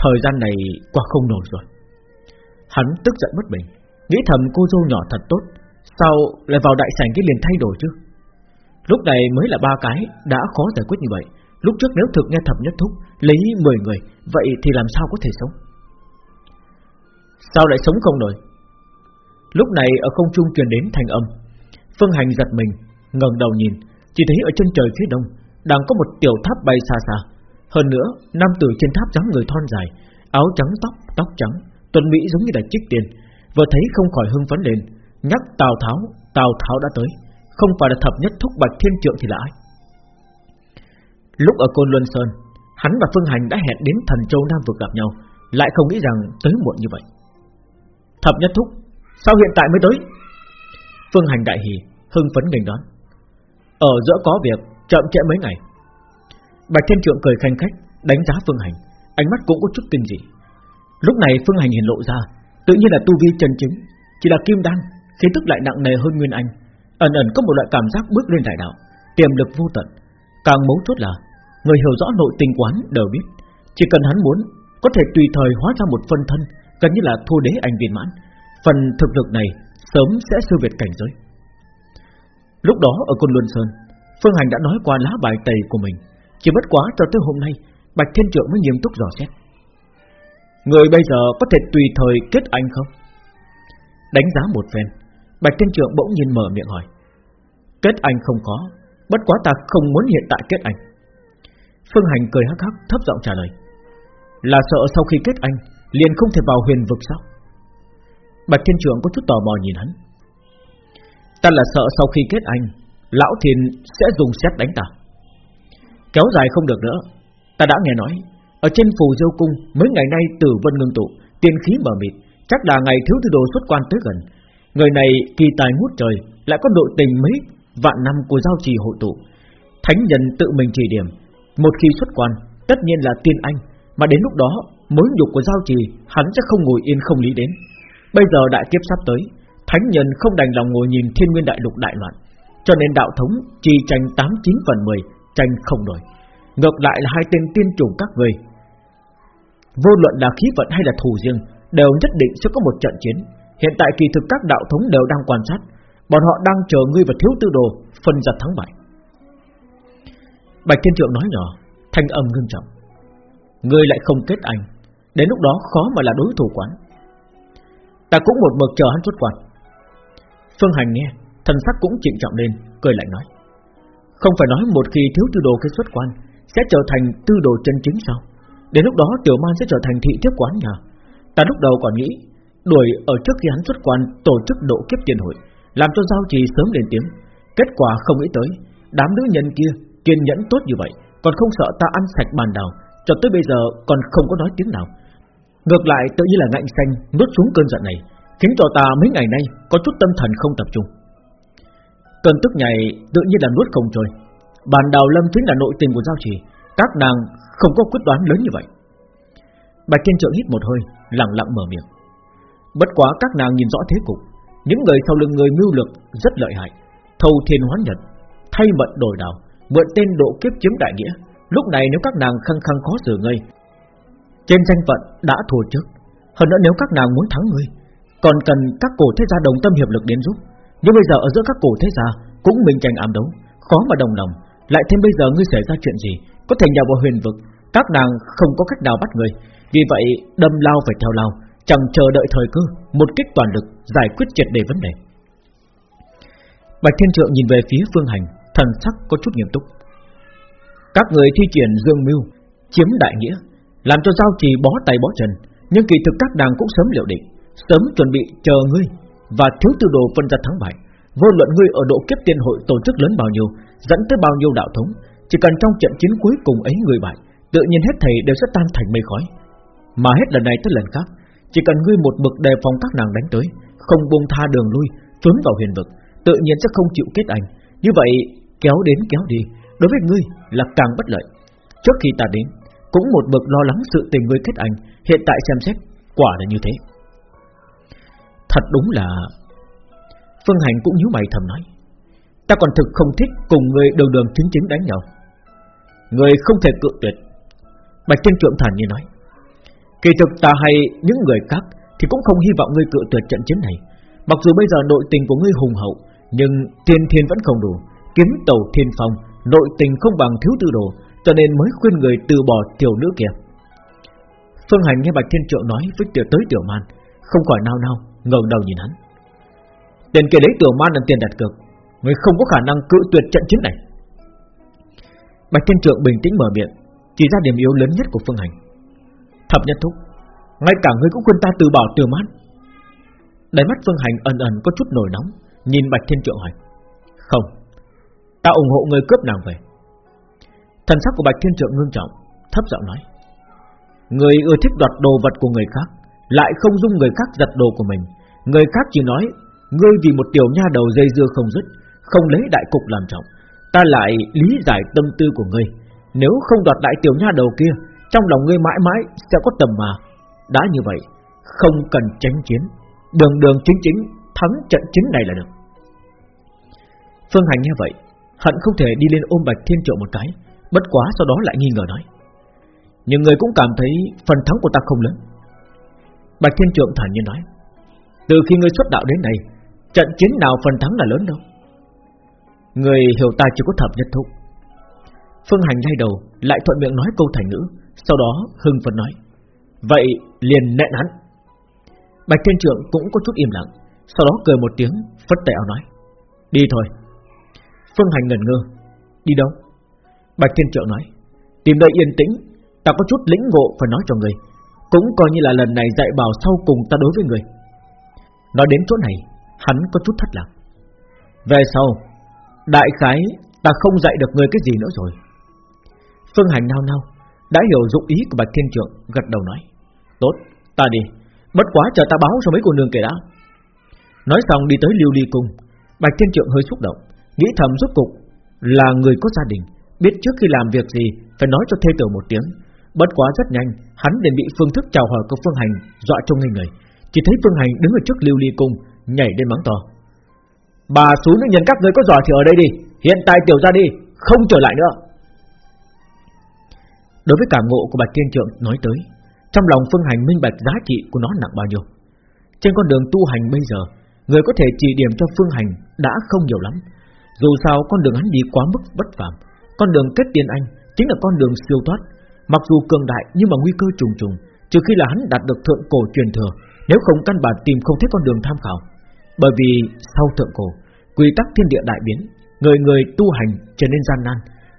Thời gian này qua không nổi rồi. Hắn tức giận mất bình, nghĩ thầm cô dâu nhỏ thật tốt, sao lại vào đại sảnh cái liền thay đổi chứ? Lúc này mới là ba cái đã khó giải quyết như vậy, Lúc trước nếu thực nghe thập nhất thúc Lấy 10 người Vậy thì làm sao có thể sống Sao lại sống không nổi Lúc này ở không trung truyền đến thanh âm Phương Hành giật mình ngẩng đầu nhìn Chỉ thấy ở chân trời phía đông đang có một tiểu tháp bay xa xa. Hơn nữa nam tử trên tháp dáng người thon dài Áo trắng tóc, tóc trắng Tuần Mỹ giống như là trích tiền. Vừa thấy không khỏi hưng phấn lên Nhắc Tào Tháo, Tào Tháo đã tới Không phải là thập nhất thúc bạch thiên trượng thì là ai? Lúc ở Côn Luân Sơn Hắn và Phương Hành đã hẹn đến thần châu Nam vực gặp nhau Lại không nghĩ rằng tới muộn như vậy. Thập nhất thúc Sao hiện tại mới tới? Phương Hành đại hỉ Hưng phấn nghênh đón. Ở giữa có việc chậm trễ mấy ngày. Bạch Thiên Trượng cười khanh khách, Đánh giá Phương Hành, Ánh mắt cũng có chút kinh dị. Lúc này Phương Hành hiện lộ ra, Tự nhiên là tu vi chân chính, Chỉ là kim đan, khí tức lại nặng nề hơn Nguyên Anh. Ẩn ẩn có một loại cảm giác bước lên đại đạo, Tiềm lực vô tận. Càng mấu chốt là, Người hiểu rõ nội tình quán đều biết, Chỉ cần hắn muốn, Có thể tùy thời hóa ra một phân thân, Gần như là thua đế anh viên mãn. Phần thực lực này sớm sẽ siêu việt cảnh giới. Lúc đó ở Côn Luân Sơn Phương Hành đã nói qua lá bài tẩy của mình. Chỉ bất quá cho tới hôm nay, Bạch Thiên Trượng mới nghiêm túc dò xét. Người bây giờ có thể tùy thời kết anh không? Đánh giá một phen, Bạch Thiên Trượng bỗng nhiên mở miệng hỏi. Kết anh không có Bất quá ta không muốn hiện tại kết anh. Phương Hành cười hắc hắc, thấp giọng trả lời. Là sợ sau khi kết anh, Liền không thể vào huyền vực sao? Bạch Thiên Trượng có chút tò mò nhìn hắn. Ta là sợ sau khi kết anh Lão Thiên sẽ dùng xét đánh ta. Kéo dài không được nữa. Ta đã nghe nói, Ở trên phù dâu cung, Mấy ngày nay tử vân ngưng tụ, Tiên khí mở mịt, Chắc là ngày thiếu thư đồ xuất quan tới gần. Người này kỳ tài ngút trời, Lại có nội tình mấy vạn năm của giao trì hội tụ. Thánh nhân tự mình chỉ điểm, Một khi xuất quan, Tất nhiên là tiên anh, Mà đến lúc đó, mối nhục của giao trì, Hắn sẽ không ngồi yên không lý đến. Bây giờ đại kiếp sắp tới, Thánh nhân không đành lòng ngồi nhìn thiên nguyên đại lục đại loạn. Cho nên đạo thống Chỉ tranh 89 phần 10 Tranh không nổi. Ngược lại là hai tên tiên chủng các người. Vô luận là khí vận hay là thù riêng Đều nhất định sẽ có một trận chiến. Hiện tại kỳ thực các đạo thống đều đang quan sát. Bọn họ đang chờ ngươi và thiếu tư đồ Phân giật thắng bại. Bạch Thiên Thượng nói nhỏ, Thanh âm ngưng trọng. Ngươi lại không kết anh. Đến lúc đó khó mà là đối thủ quán. Ta cũng một mực chờ hắn xuất quan. Phương Hành nghe Thần sắc cũng trịnh trọng lên, Cười lại nói. Không phải nói một khi thiếu tư đồ cái xuất quan, Sẽ trở thành tư đồ chân chính sao? Đến lúc đó tiểu man sẽ trở thành thị thiếp quán nhà. Ta lúc đầu còn nghĩ, Đuổi ở trước khi hắn xuất quan, Tổ chức độ kiếp tiền hội, Làm cho giao trì sớm lên tiếng. Kết quả không nghĩ tới, Đám nữ nhân kia kiên nhẫn tốt như vậy, Còn không sợ ta ăn sạch bàn đào, Cho tới bây giờ còn không có nói tiếng nào. Ngược lại tự nhiên là ngạnh xanh nuốt xuống cơn giận này, Khiến cho ta mấy ngày nay Có chút tâm thần không tập trung. Cơn tức nhảy tự nhiên là nuốt không trôi. Bàn đào lâm chính là nội tình của giao trì Các nàng không có quyết đoán lớn như vậy. Bạch Thiên Trượng hít một hơi, Lặng lặng mở miệng. Bất quá các nàng nhìn rõ thế cục, Những người sau lưng người mưu lực rất lợi hại, Thâu thiên hoán nhật, Thay mận đổi đào, Mượn tên độ kiếp chiếm đại nghĩa. Lúc này nếu các nàng khăng khăng khó xử ngây Trên danh phận đã thua trước. Hơn nữa nếu các nàng muốn thắng ngươi, Còn cần các cổ thế gia đồng tâm hiệp lực đến giúp nhưng bây giờ ở giữa các cổ thế gia Cũng mình tranh ám đấu, Khó mà đồng lòng. Lại thêm bây giờ ngươi xảy ra chuyện gì, Có thể nhào vào huyền vực, Các nàng không có cách nào bắt ngươi. Vì vậy, đâm lao phải theo lao, Chẳng chờ đợi thời cơ, Một kích toàn lực giải quyết triệt đề vấn đề. Bạch Thiên Trượng nhìn về phía Phương Hành, Thần sắc có chút nghiêm túc. Các người thi triển dương mưu Chiếm đại nghĩa, Làm cho giao trì bó tay bó chân, Nhưng kỳ thực các nàng cũng sớm liệu định, Sớm chuẩn bị chờ ngươi. Và thiếu tư đồ phân ra thắng bại. Vô luận ngươi ở độ kiếp tiên hội tổ chức lớn bao nhiêu, Dẫn tới bao nhiêu đạo thống, Chỉ cần trong trận chiến cuối cùng ấy người bại, Tự nhiên hết thầy đều sẽ tan thành mây khói. Mà hết lần này tới lần khác, Chỉ cần ngươi một bực đề phòng các nàng đánh tới, Không buông tha đường lui, Trốn vào huyền vực, Tự nhiên sẽ không chịu kết anh. Như vậy, kéo đến kéo đi, Đối với ngươi là càng bất lợi. Trước khi ta đến, Cũng một bậc lo lắng sự tình ngươi kết anh, Hiện tại xem xét, quả là như thế. Thật đúng là Phương Hành cũng nhíu mày thầm nói, Ta còn thực không thích cùng người đường đường chính chính đánh nhau. Người không thể cự tuyệt. Bạch Thiên Trượng thản nhiên nói, Kỳ thực ta hay những người khác Thì cũng không hy vọng ngươi cự tuyệt trận chiến này. Mặc dù bây giờ nội tình của ngươi hùng hậu, Nhưng thiên thiên vẫn không đủ, Kiếm tàu thiên phong, Nội tình không bằng thiếu tư đồ, Cho nên mới khuyên người từ bỏ tiểu nữ kia. Phương Hành nghe Bạch Thiên Trượng nói với tiểu tới tiểu man, Không khỏi nao nao ngẩng đầu nhìn hắn. Tiền kia lấy tiểu man làm tiền đặt cược, Người không có khả năng cự tuyệt trận chiến này. Bạch Thiên Trượng bình tĩnh mở miệng, Chỉ ra điểm yếu lớn nhất của Phương Hành. Thập nhất thúc, Ngay cả ngươi cũng khuyên ta từ bỏ tiểu man Đáy mắt Phương Hành ẩn ẩn có chút nổi nóng, Nhìn Bạch Thiên Trượng hỏi, Không, Ta ủng hộ người cướp nàng về. Thần sắc của Bạch Thiên Trượng ngưng trọng, Thấp giọng nói, Người ưa thích đoạt đồ vật của người khác, Lại không dung người khác giật đồ của mình Người khác chỉ nói, Ngươi vì một tiểu nha đầu dây dưa không dứt, Không lấy đại cục làm trọng. Ta lại lý giải tâm tư của ngươi. Nếu không đoạt đại tiểu nha đầu kia, Trong lòng ngươi mãi mãi sẽ có tầm mà. Đã như vậy, Không cần tranh chiến. Đường đường chính chính, thắng trận chiến này là được. Phương Hành nghe vậy, Hận không thể đi lên ôm Bạch Thiên Trượng một cái, Bất quá sau đó lại nghi ngờ nói Nhưng người cũng cảm thấy Phần thắng của ta không lớn. Bạch Thiên Trượng thản nhiên nói từ khi ngươi xuất đạo đến nay, Trận chiến nào phần thắng là lớn đâu? Người hiểu ta chỉ có thập nhất thúc. Phương Hành lay đầu, Lại thuận miệng nói câu thành ngữ, Sau đó hưng phấn nói, Vậy liền nẹn hắn. Bạch Thiên Trượng cũng có chút im lặng, Sau đó cười một tiếng, Phất tay áo nói, Đi thôi. Phương Hành ngẩn ngơ, Đi đâu? Bạch Thiên Trượng nói, Tìm nơi yên tĩnh, Ta có chút lĩnh ngộ phải nói cho người, Cũng coi như là lần này dạy bảo sau cùng ta đối với người. Nói đến chỗ này, Hắn có chút thất lạc. Về sau, Đại khái ta không dạy được người cái gì nữa rồi. Phương Hành nao nao, Đã hiểu dụng ý của Bạch Thiên Trượng, Gật đầu nói, Tốt, ta đi. Bất quá chờ ta báo cho mấy cô nương kể đã. Nói xong đi tới lưu ly cung, Bạch Thiên Trượng hơi xúc động, Nghĩ thầm rốt cục là người có gia đình, Biết trước khi làm việc gì Phải nói cho thê tử một tiếng. Bất quá rất nhanh, Hắn liền bị phương thức chào hỏi của Phương Hành Dọa trong ngây người. Chỉ thấy Phương Hành đứng ở trước lưu ly cung, Nhảy lên mắng to. Bà số nữ nhân các người có giỏi thì ở đây đi, Hiện tại tiểu ra đi, Không trở lại nữa. Đối với cảm ngộ của Bạch Thiên Trượng nói tới, Trong lòng Phương Hành minh bạch giá trị của nó nặng bao nhiêu. Trên con đường tu hành bây giờ, Người có thể chỉ điểm cho Phương Hành Đã không nhiều lắm. Dù sao, con đường hắn đi quá mức bất phàm. Con đường kết tiên anh Chính là con đường siêu thoát. Mặc dù cường đại nhưng mà nguy cơ trùng trùng, Trừ khi là hắn đạt được thượng cổ truyền thừa nếu không căn bản tìm không thấy con đường tham khảo. Bởi vì sau thượng cổ, Quy tắc thiên địa đại biến, Người người tu hành trở nên gian nan,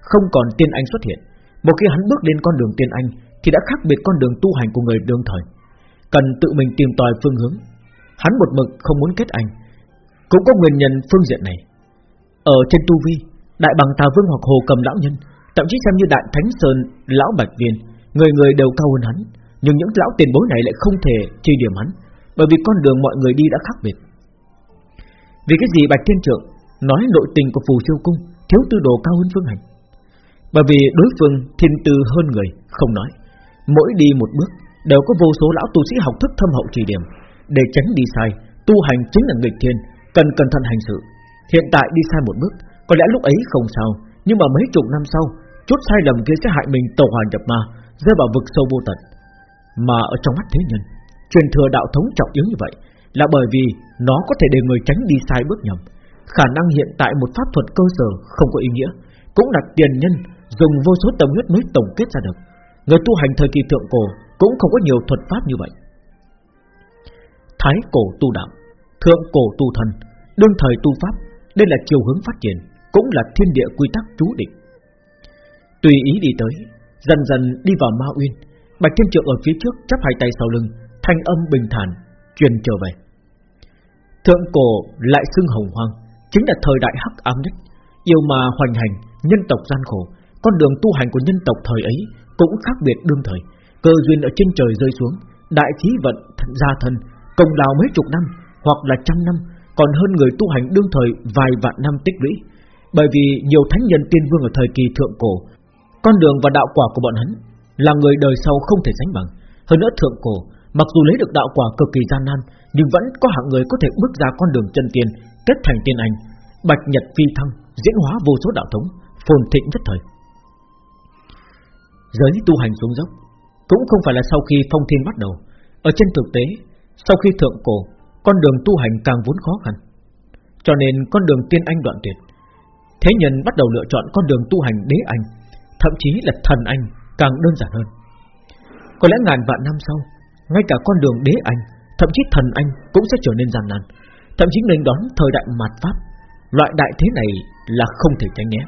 Không còn tiên anh xuất hiện. Một khi hắn bước lên con đường tiên anh, Thì đã khác biệt con đường tu hành của người đương thời. Cần tự mình tìm tòi phương hướng. Hắn một mực không muốn kết anh. Cũng có nguyên nhân phương diện này. Ở trên tu vi, Đại bằng Tà Vương hoặc Hồ Cầm Lão Nhân, Thậm chí xem như Đại Thánh Sơn, Lão Bạch Viên, Người người đều cao hơn hắn. Nhưng những lão tiền bối này lại không thể chi điểm hắn, Bởi vì con đường mọi người đi đã khác biệt. Vì cái gì Bạch Thiên Trượng Nói nội tình của Phù Siêu Cung Thiếu tư đồ cao hơn Phương Hành? Bởi vì đối phương thiên tư hơn người, Không nói. Mỗi đi một bước Đều có vô số lão tu sĩ học thức thâm hậu chỉ điểm. Để tránh đi sai, Tu hành chính là nghịch thiên, Cần cẩn thận hành sự. Hiện tại đi sai một bước, Có lẽ lúc ấy không sao, Nhưng mà mấy chục năm sau Chút sai lầm kia sẽ hại mình tàu hoàn nhập ma, Rơi vào vực sâu vô tận. Mà ở trong mắt thế nhân, Truyền thừa đạo thống trọng yếu như vậy Là bởi vì nó có thể để người tránh đi sai bước nhầm. Khả năng hiện tại một pháp thuật cơ sở không có ý nghĩa, Cũng là tiền nhân Dùng vô số tâm huyết mới tổng kết ra được. Người tu hành thời kỳ thượng cổ Cũng không có nhiều thuật pháp như vậy. Thái cổ tu đạo, Thượng cổ tu thần, Đương thời tu pháp, Đây là chiều hướng phát triển, Cũng là thiên địa quy tắc chú định. Tùy ý đi tới, Dần dần đi vào Ma Uyên Bạch Thiên Trượng ở phía trước chắp hai tay sau lưng, Thanh âm bình thản, Truyền trở về. Thượng cổ lại xưng hồng hoang, Chính là thời đại hắc ám nhất. Yêu mà hoành hành, Nhân tộc gian khổ, Con đường tu hành của nhân tộc thời ấy Cũng khác biệt đương thời. Cơ duyên ở trên trời rơi xuống, Đại khí vận gia thân, Công lao mấy chục năm Hoặc là trăm năm, Còn hơn người tu hành đương thời vài vạn năm tích lũy. Bởi vì nhiều thánh nhân tiên vương ở thời kỳ thượng cổ, Con đường và đạo quả của bọn hắn là người đời sau không thể sánh bằng. Hơn nữa thượng cổ, Mặc dù lấy được đạo quả cực kỳ gian nan, Nhưng vẫn có hạng người có thể bước ra con đường chân tiên, Kết thành tiên anh. Bạch nhật phi thăng, Diễn hóa vô số đạo thống, Phồn thịnh nhất thời. Giới tu hành xuống dốc, Cũng không phải là sau khi phong thiên bắt đầu. Ở trên thực tế, Sau khi thượng cổ, Con đường tu hành càng vốn khó khăn. Cho nên con đường tiên anh đoạn tuyệt. Thế nhân bắt đầu lựa chọn con đường tu hành đế anh, Thậm chí là thần anh. Càng đơn giản hơn. Có lẽ ngàn vạn năm sau, Ngay cả con đường đế anh, Thậm chí thần anh cũng sẽ trở nên gian nan. Thậm chí nghênh đón thời đại mạt pháp, Loại đại thế này là không thể tránh né.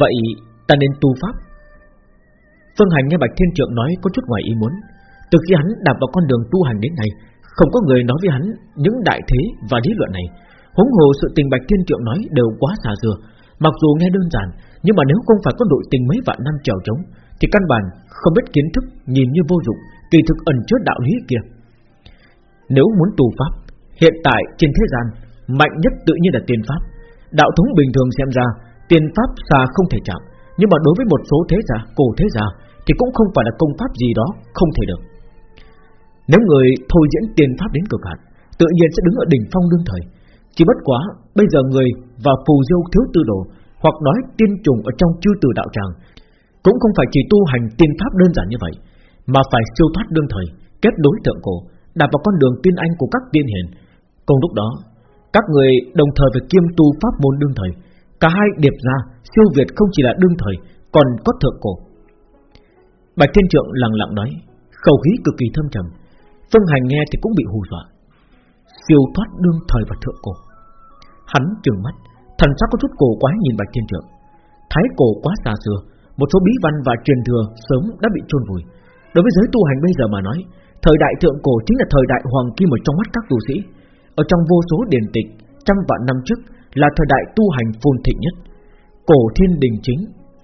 Vậy ta nên tu pháp? Phương Hành nghe Bạch Thiên Trượng nói có chút ngoài ý muốn. Từ khi hắn đạp vào con đường tu hành đến nay, Không có người nói với hắn những đại thế và lý luận này. Huống hồ sự tình Bạch Thiên Trượng nói đều quá xa dừa. Mặc dù nghe đơn giản Nhưng mà nếu không phải có đội tình mấy vạn năm trèo trống Thì căn bản không biết kiến thức Nhìn như vô dụng Kỳ thực ẩn chứa đạo lý kia. Nếu muốn tu pháp Hiện tại trên thế gian Mạnh nhất tự nhiên là tiên pháp. Đạo thống bình thường xem ra Tiên pháp xa không thể chạm Nhưng mà đối với một số thế gia, cổ thế gia Thì cũng không phải là công pháp gì đó Không thể được. Nếu người thôi diễn tiên pháp đến cực hạn Tự nhiên sẽ đứng ở đỉnh phong đương thời. Chỉ bất quá, bây giờ người và phù dâu thiếu tư đồ Hoặc nói tiên trùng ở trong chư từ đạo tràng Cũng không phải chỉ tu hành tiên pháp đơn giản như vậy, Mà phải siêu thoát đương thời, Kết đối thượng cổ, Đạp vào con đường tiên anh của các tiên hiền. Cùng lúc đó, Các người đồng thời phải kiêm tu pháp môn đương thời. Cả hai điệp ra, Siêu Việt không chỉ là đương thời, Còn có thượng cổ. Bạch Thiên Trượng lặng lặng nói, Khẩu khí cực kỳ thâm trầm, Phương Hành nghe thì cũng bị hù dọa. Siêu thoát đương thời và thượng cổ. Hắn trừng mắt Thần sắc có chút cổ quái nhìn Bạch Thiên Trượng Thái cổ quá xa xưa Một số bí văn và truyền thừa sớm đã bị chôn vùi Đối với giới tu hành bây giờ mà nói Thời đại thượng cổ chính là thời đại hoàng kim ở trong mắt các tu sĩ Ở trong vô số điển tịch Trăm vạn năm trước là thời đại tu hành phồn thịnh nhất. Cổ thiên đình chính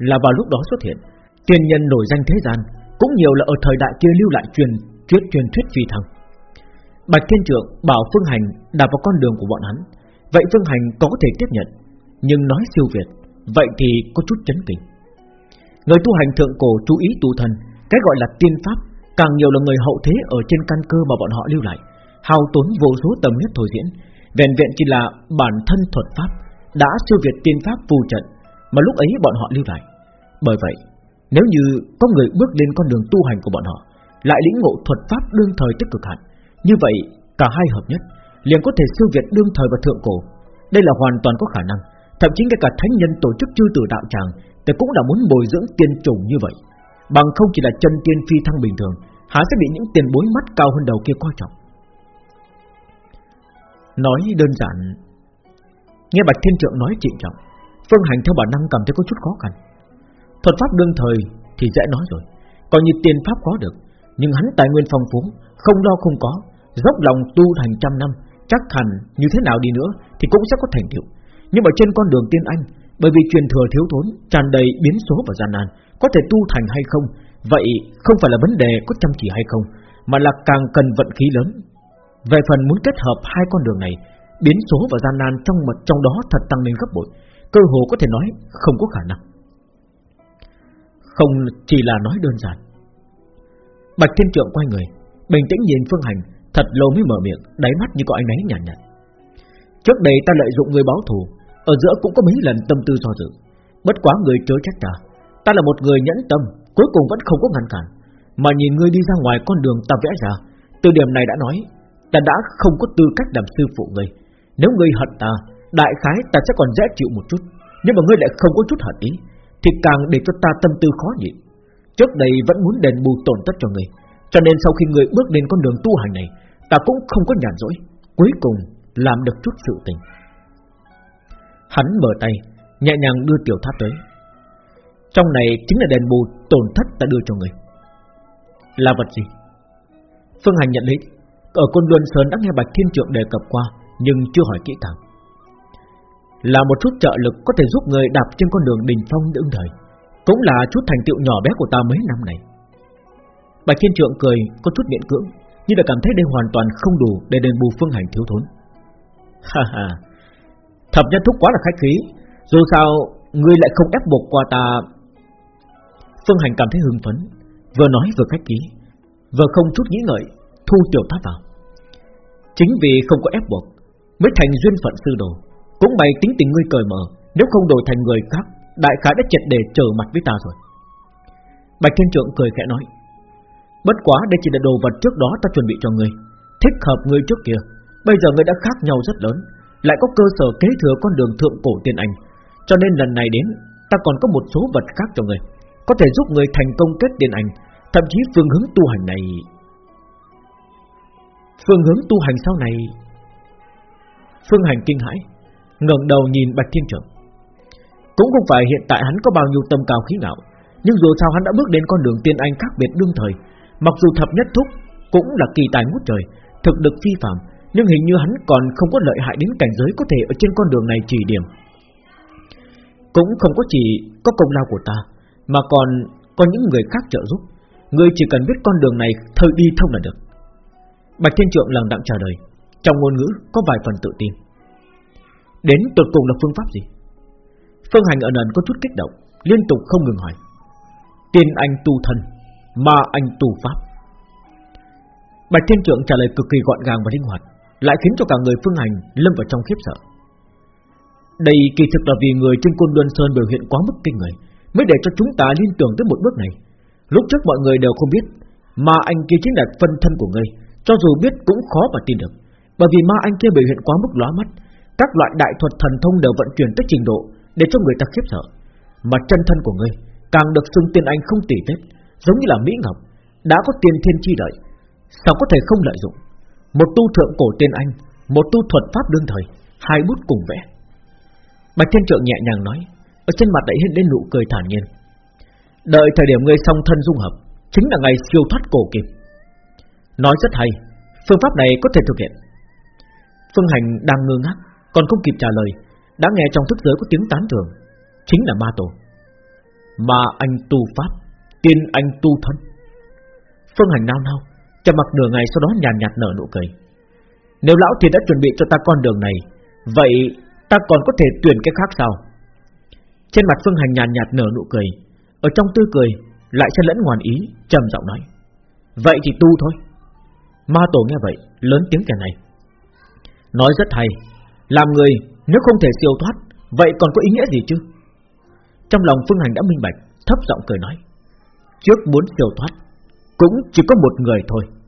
là vào lúc đó xuất hiện. Tiên nhân nổi danh thế gian cũng nhiều là ở thời đại kia lưu lại truyền thuyết truyền thuyết phi thăng. Bạch Thiên Trượng bảo Phương Hành đạp vào con đường của bọn hắn, vậy Phương Hành có thể tiếp nhận, nhưng nói siêu việt, vậy thì có chút chấn kinh. Người tu hành thượng cổ chú ý tu thần, cái gọi là tiên pháp, càng nhiều là người hậu thế ở trên căn cơ mà bọn họ lưu lại, hao tốn vô số tầm huyết thổi diễn, Vẹn vẹn chỉ là bản thân thuật pháp Đã siêu việt tiên pháp phù trận Mà lúc ấy bọn họ lưu lại. Bởi vậy nếu như có người bước lên con đường tu hành của bọn họ Lại lĩnh ngộ thuật pháp đương thời tích cực hạn Như vậy cả hai hợp nhất liền có thể siêu việt đương thời và thượng cổ. Đây là hoàn toàn có khả năng, Thậm chí ngay cả thánh nhân tổ chức chư tử đạo tràng thì cũng đã muốn bồi dưỡng tiên trùng như vậy. Bằng không chỉ là chân tiên phi thăng bình thường, Há sẽ bị những tiền bối mắt cao hơn đầu kia coi trọng. Nói đơn giản, Nghe Bạch Thiên Trượng nói trịnh trọng, Phương Hành theo bản năng cảm thấy có chút khó khăn. Thuật pháp đương thời thì dễ nói rồi Còn như tiền pháp khó được, Nhưng hắn tài nguyên phong phú, Không lo không có, Dốc lòng tu thành trăm năm Chắc hẳn như thế nào đi nữa Thì cũng sẽ có thành tựu. Nhưng mà trên con đường tiên anh, Bởi vì truyền thừa thiếu thốn, tràn đầy biến số và gian nan, Có thể tu thành hay không? Vậy không phải là vấn đề có chăm chỉ hay không, Mà là càng cần vận khí lớn. Về phần muốn kết hợp hai con đường này, Biến số và gian nan trong mật trong đó thật tăng lên gấp bội, Cơ hồ có thể nói không có khả năng. Không chỉ là nói đơn giản. Bạch Thiên Trượng quay người, Bình tĩnh nhìn Phương Hành Thật lâu mới mở miệng Đáy mắt như có ánh náy nhàn nhạt, nhạt. Trước đây ta lợi dụng người báo thù Ở giữa cũng có mấy lần tâm tư do dự. Bất quá người chớ trách ta Ta là một người nhẫn tâm Cuối cùng vẫn không có ngăn cản. Mà nhìn ngươi đi ra ngoài con đường ta vẽ ra Từ điểm này đã nói Ta đã không có tư cách làm sư phụ ngươi. Nếu ngươi hận ta Đại khái ta sẽ còn dễ chịu một chút. Nhưng mà ngươi lại không có chút hận ý Thì càng để cho ta tâm tư khó nhịn. Trước đây vẫn muốn đền bù tổn thất cho ngươi cho nên sau khi người bước đến con đường tu hành này, Ta cũng không có nhàn rỗi, Cuối cùng làm được chút sự tình. Hắn mở tay, Nhẹ nhàng đưa tiểu tháp tới. Trong này chính là đền bù tổn thất ta đưa cho người. Là vật gì? Phương Hành nhận lấy ở Côn Luân Sơn đã nghe Bạch Thiên Trượng đề cập qua, Nhưng chưa hỏi kỹ càng. Là một chút trợ lực có thể giúp người đạp trên con đường đình phong đương đời Cũng là chút thành tựu nhỏ bé của ta mấy năm này. Bạch Thiên Trượng cười, có chút miễn cưỡng, Nhưng là cảm thấy đây hoàn toàn không đủ Để đền bù phương hành thiếu thốn. Ha ha, Thập nhân thúc quá là khách khí, Dù sao Ngươi lại không ép buộc qua ta. Phương Hành cảm thấy hưng phấn, Vừa nói vừa khách khí, Vừa không chút nghĩ ngợi, thu tiểu tháp vào. Chính vì không có ép buộc, Mới thành duyên phận sư đồ, Cũng bày tính tình ngươi cởi mở, Nếu không đổi thành người khác, Đại khái đã triệt để trở mặt với ta rồi. Bạch Thiên Trượng cười khẽ nói Bất quá đây chỉ là đồ vật trước đó ta chuẩn bị cho ngươi Thích hợp ngươi trước kia. Bây giờ ngươi đã khác nhau rất lớn. Lại có cơ sở kế thừa con đường thượng cổ tiên anh. Cho nên lần này đến, Ta còn có một số vật khác cho ngươi Có thể giúp ngươi thành công kết tiên anh. Thậm chí phương hướng tu hành này. Phương hướng tu hành sau này. Phương Hành kinh hãi. Ngẩng đầu nhìn Bạch Thiên Trưởng Cũng không phải hiện tại hắn có bao nhiêu tâm cao khí ngạo. Nhưng dù sao hắn đã bước đến con đường tiên anh khác biệt đương thời. Mặc dù thập nhất thúc Cũng là kỳ tài ngút trời, Thực lực phi phạm Nhưng hình như hắn còn không có lợi hại đến cảnh giới Có thể ở trên con đường này chỉ điểm. Cũng không có chỉ Có công lao của ta, Mà còn có những người khác trợ giúp. Ngươi chỉ cần biết con đường này thời đi thông là được. Bạch Thiên Trượng lặng đặng trả lời, Trong ngôn ngữ có vài phần tự tin. Đến tuyệt cùng là phương pháp gì? Phương Hành ở nền có chút kích động, Liên tục không ngừng hỏi. Tiên anh tu thân. Ma anh tu pháp. Bạch Thiên Trượng trả lời cực kỳ gọn gàng và linh hoạt, Lại khiến cho cả người Phương Hành lâm vào trong khiếp sợ. Đây kỳ thực là vì người trên côn Luân Sơn biểu hiện quá mức kinh người, Mới để cho chúng ta liên tưởng tới một bước này. Lúc trước mọi người đều không biết, Ma anh kia chính là phân thân của ngươi, Cho dù biết cũng khó mà tin được. Bởi vì ma anh kia biểu hiện quá mức lóa mắt, Các loại đại thuật thần thông đều vận chuyển tới trình độ Để cho người ta khiếp sợ. Mà chân thân của ngươi Càng được xưng tiên anh không tỉ vết Giống như là Mỹ Ngọc, Đã có tiên thiên chi đợi, Sao có thể không lợi dụng? Một tu thượng cổ tiên anh, Một tu thuật pháp đương thời, Hai bút cùng vẽ. Bạch Thiên Trượng nhẹ nhàng nói, Ở trên mặt đã hiện lên nụ cười thản nhiên. Đợi thời điểm ngươi song thân dung hợp, Chính là ngày siêu thoát cổ kim Nói rất hay, Phương pháp này có thể thực hiện. Phương Hành đang ngơ ngác, Còn không kịp trả lời, Đã nghe trong thức giới có tiếng tán thưởng, Chính là ma tổ. Mà anh tu pháp. Tiên anh tu thân. Phương Hành nao nao, Trầm mặc nửa ngày sau đó nhàn nhạt nở nụ cười. Nếu lão thì đã chuẩn bị cho ta con đường này, Vậy ta còn có thể tuyển cái khác sao? Trên mặt Phương Hành nhàn nhạt nở nụ cười, Ở trong tươi cười Lại sẽ lẫn ngoan ý, trầm giọng nói. Vậy thì tu thôi. Ma tổ nghe vậy, lớn tiếng kẻ này. Nói rất hay, Làm người nếu không thể siêu thoát, Vậy còn có ý nghĩa gì chứ? Trong lòng Phương Hành đã minh bạch, Thấp giọng cười nói. Trước muốn siêu thoát. Cũng chỉ có một người thôi.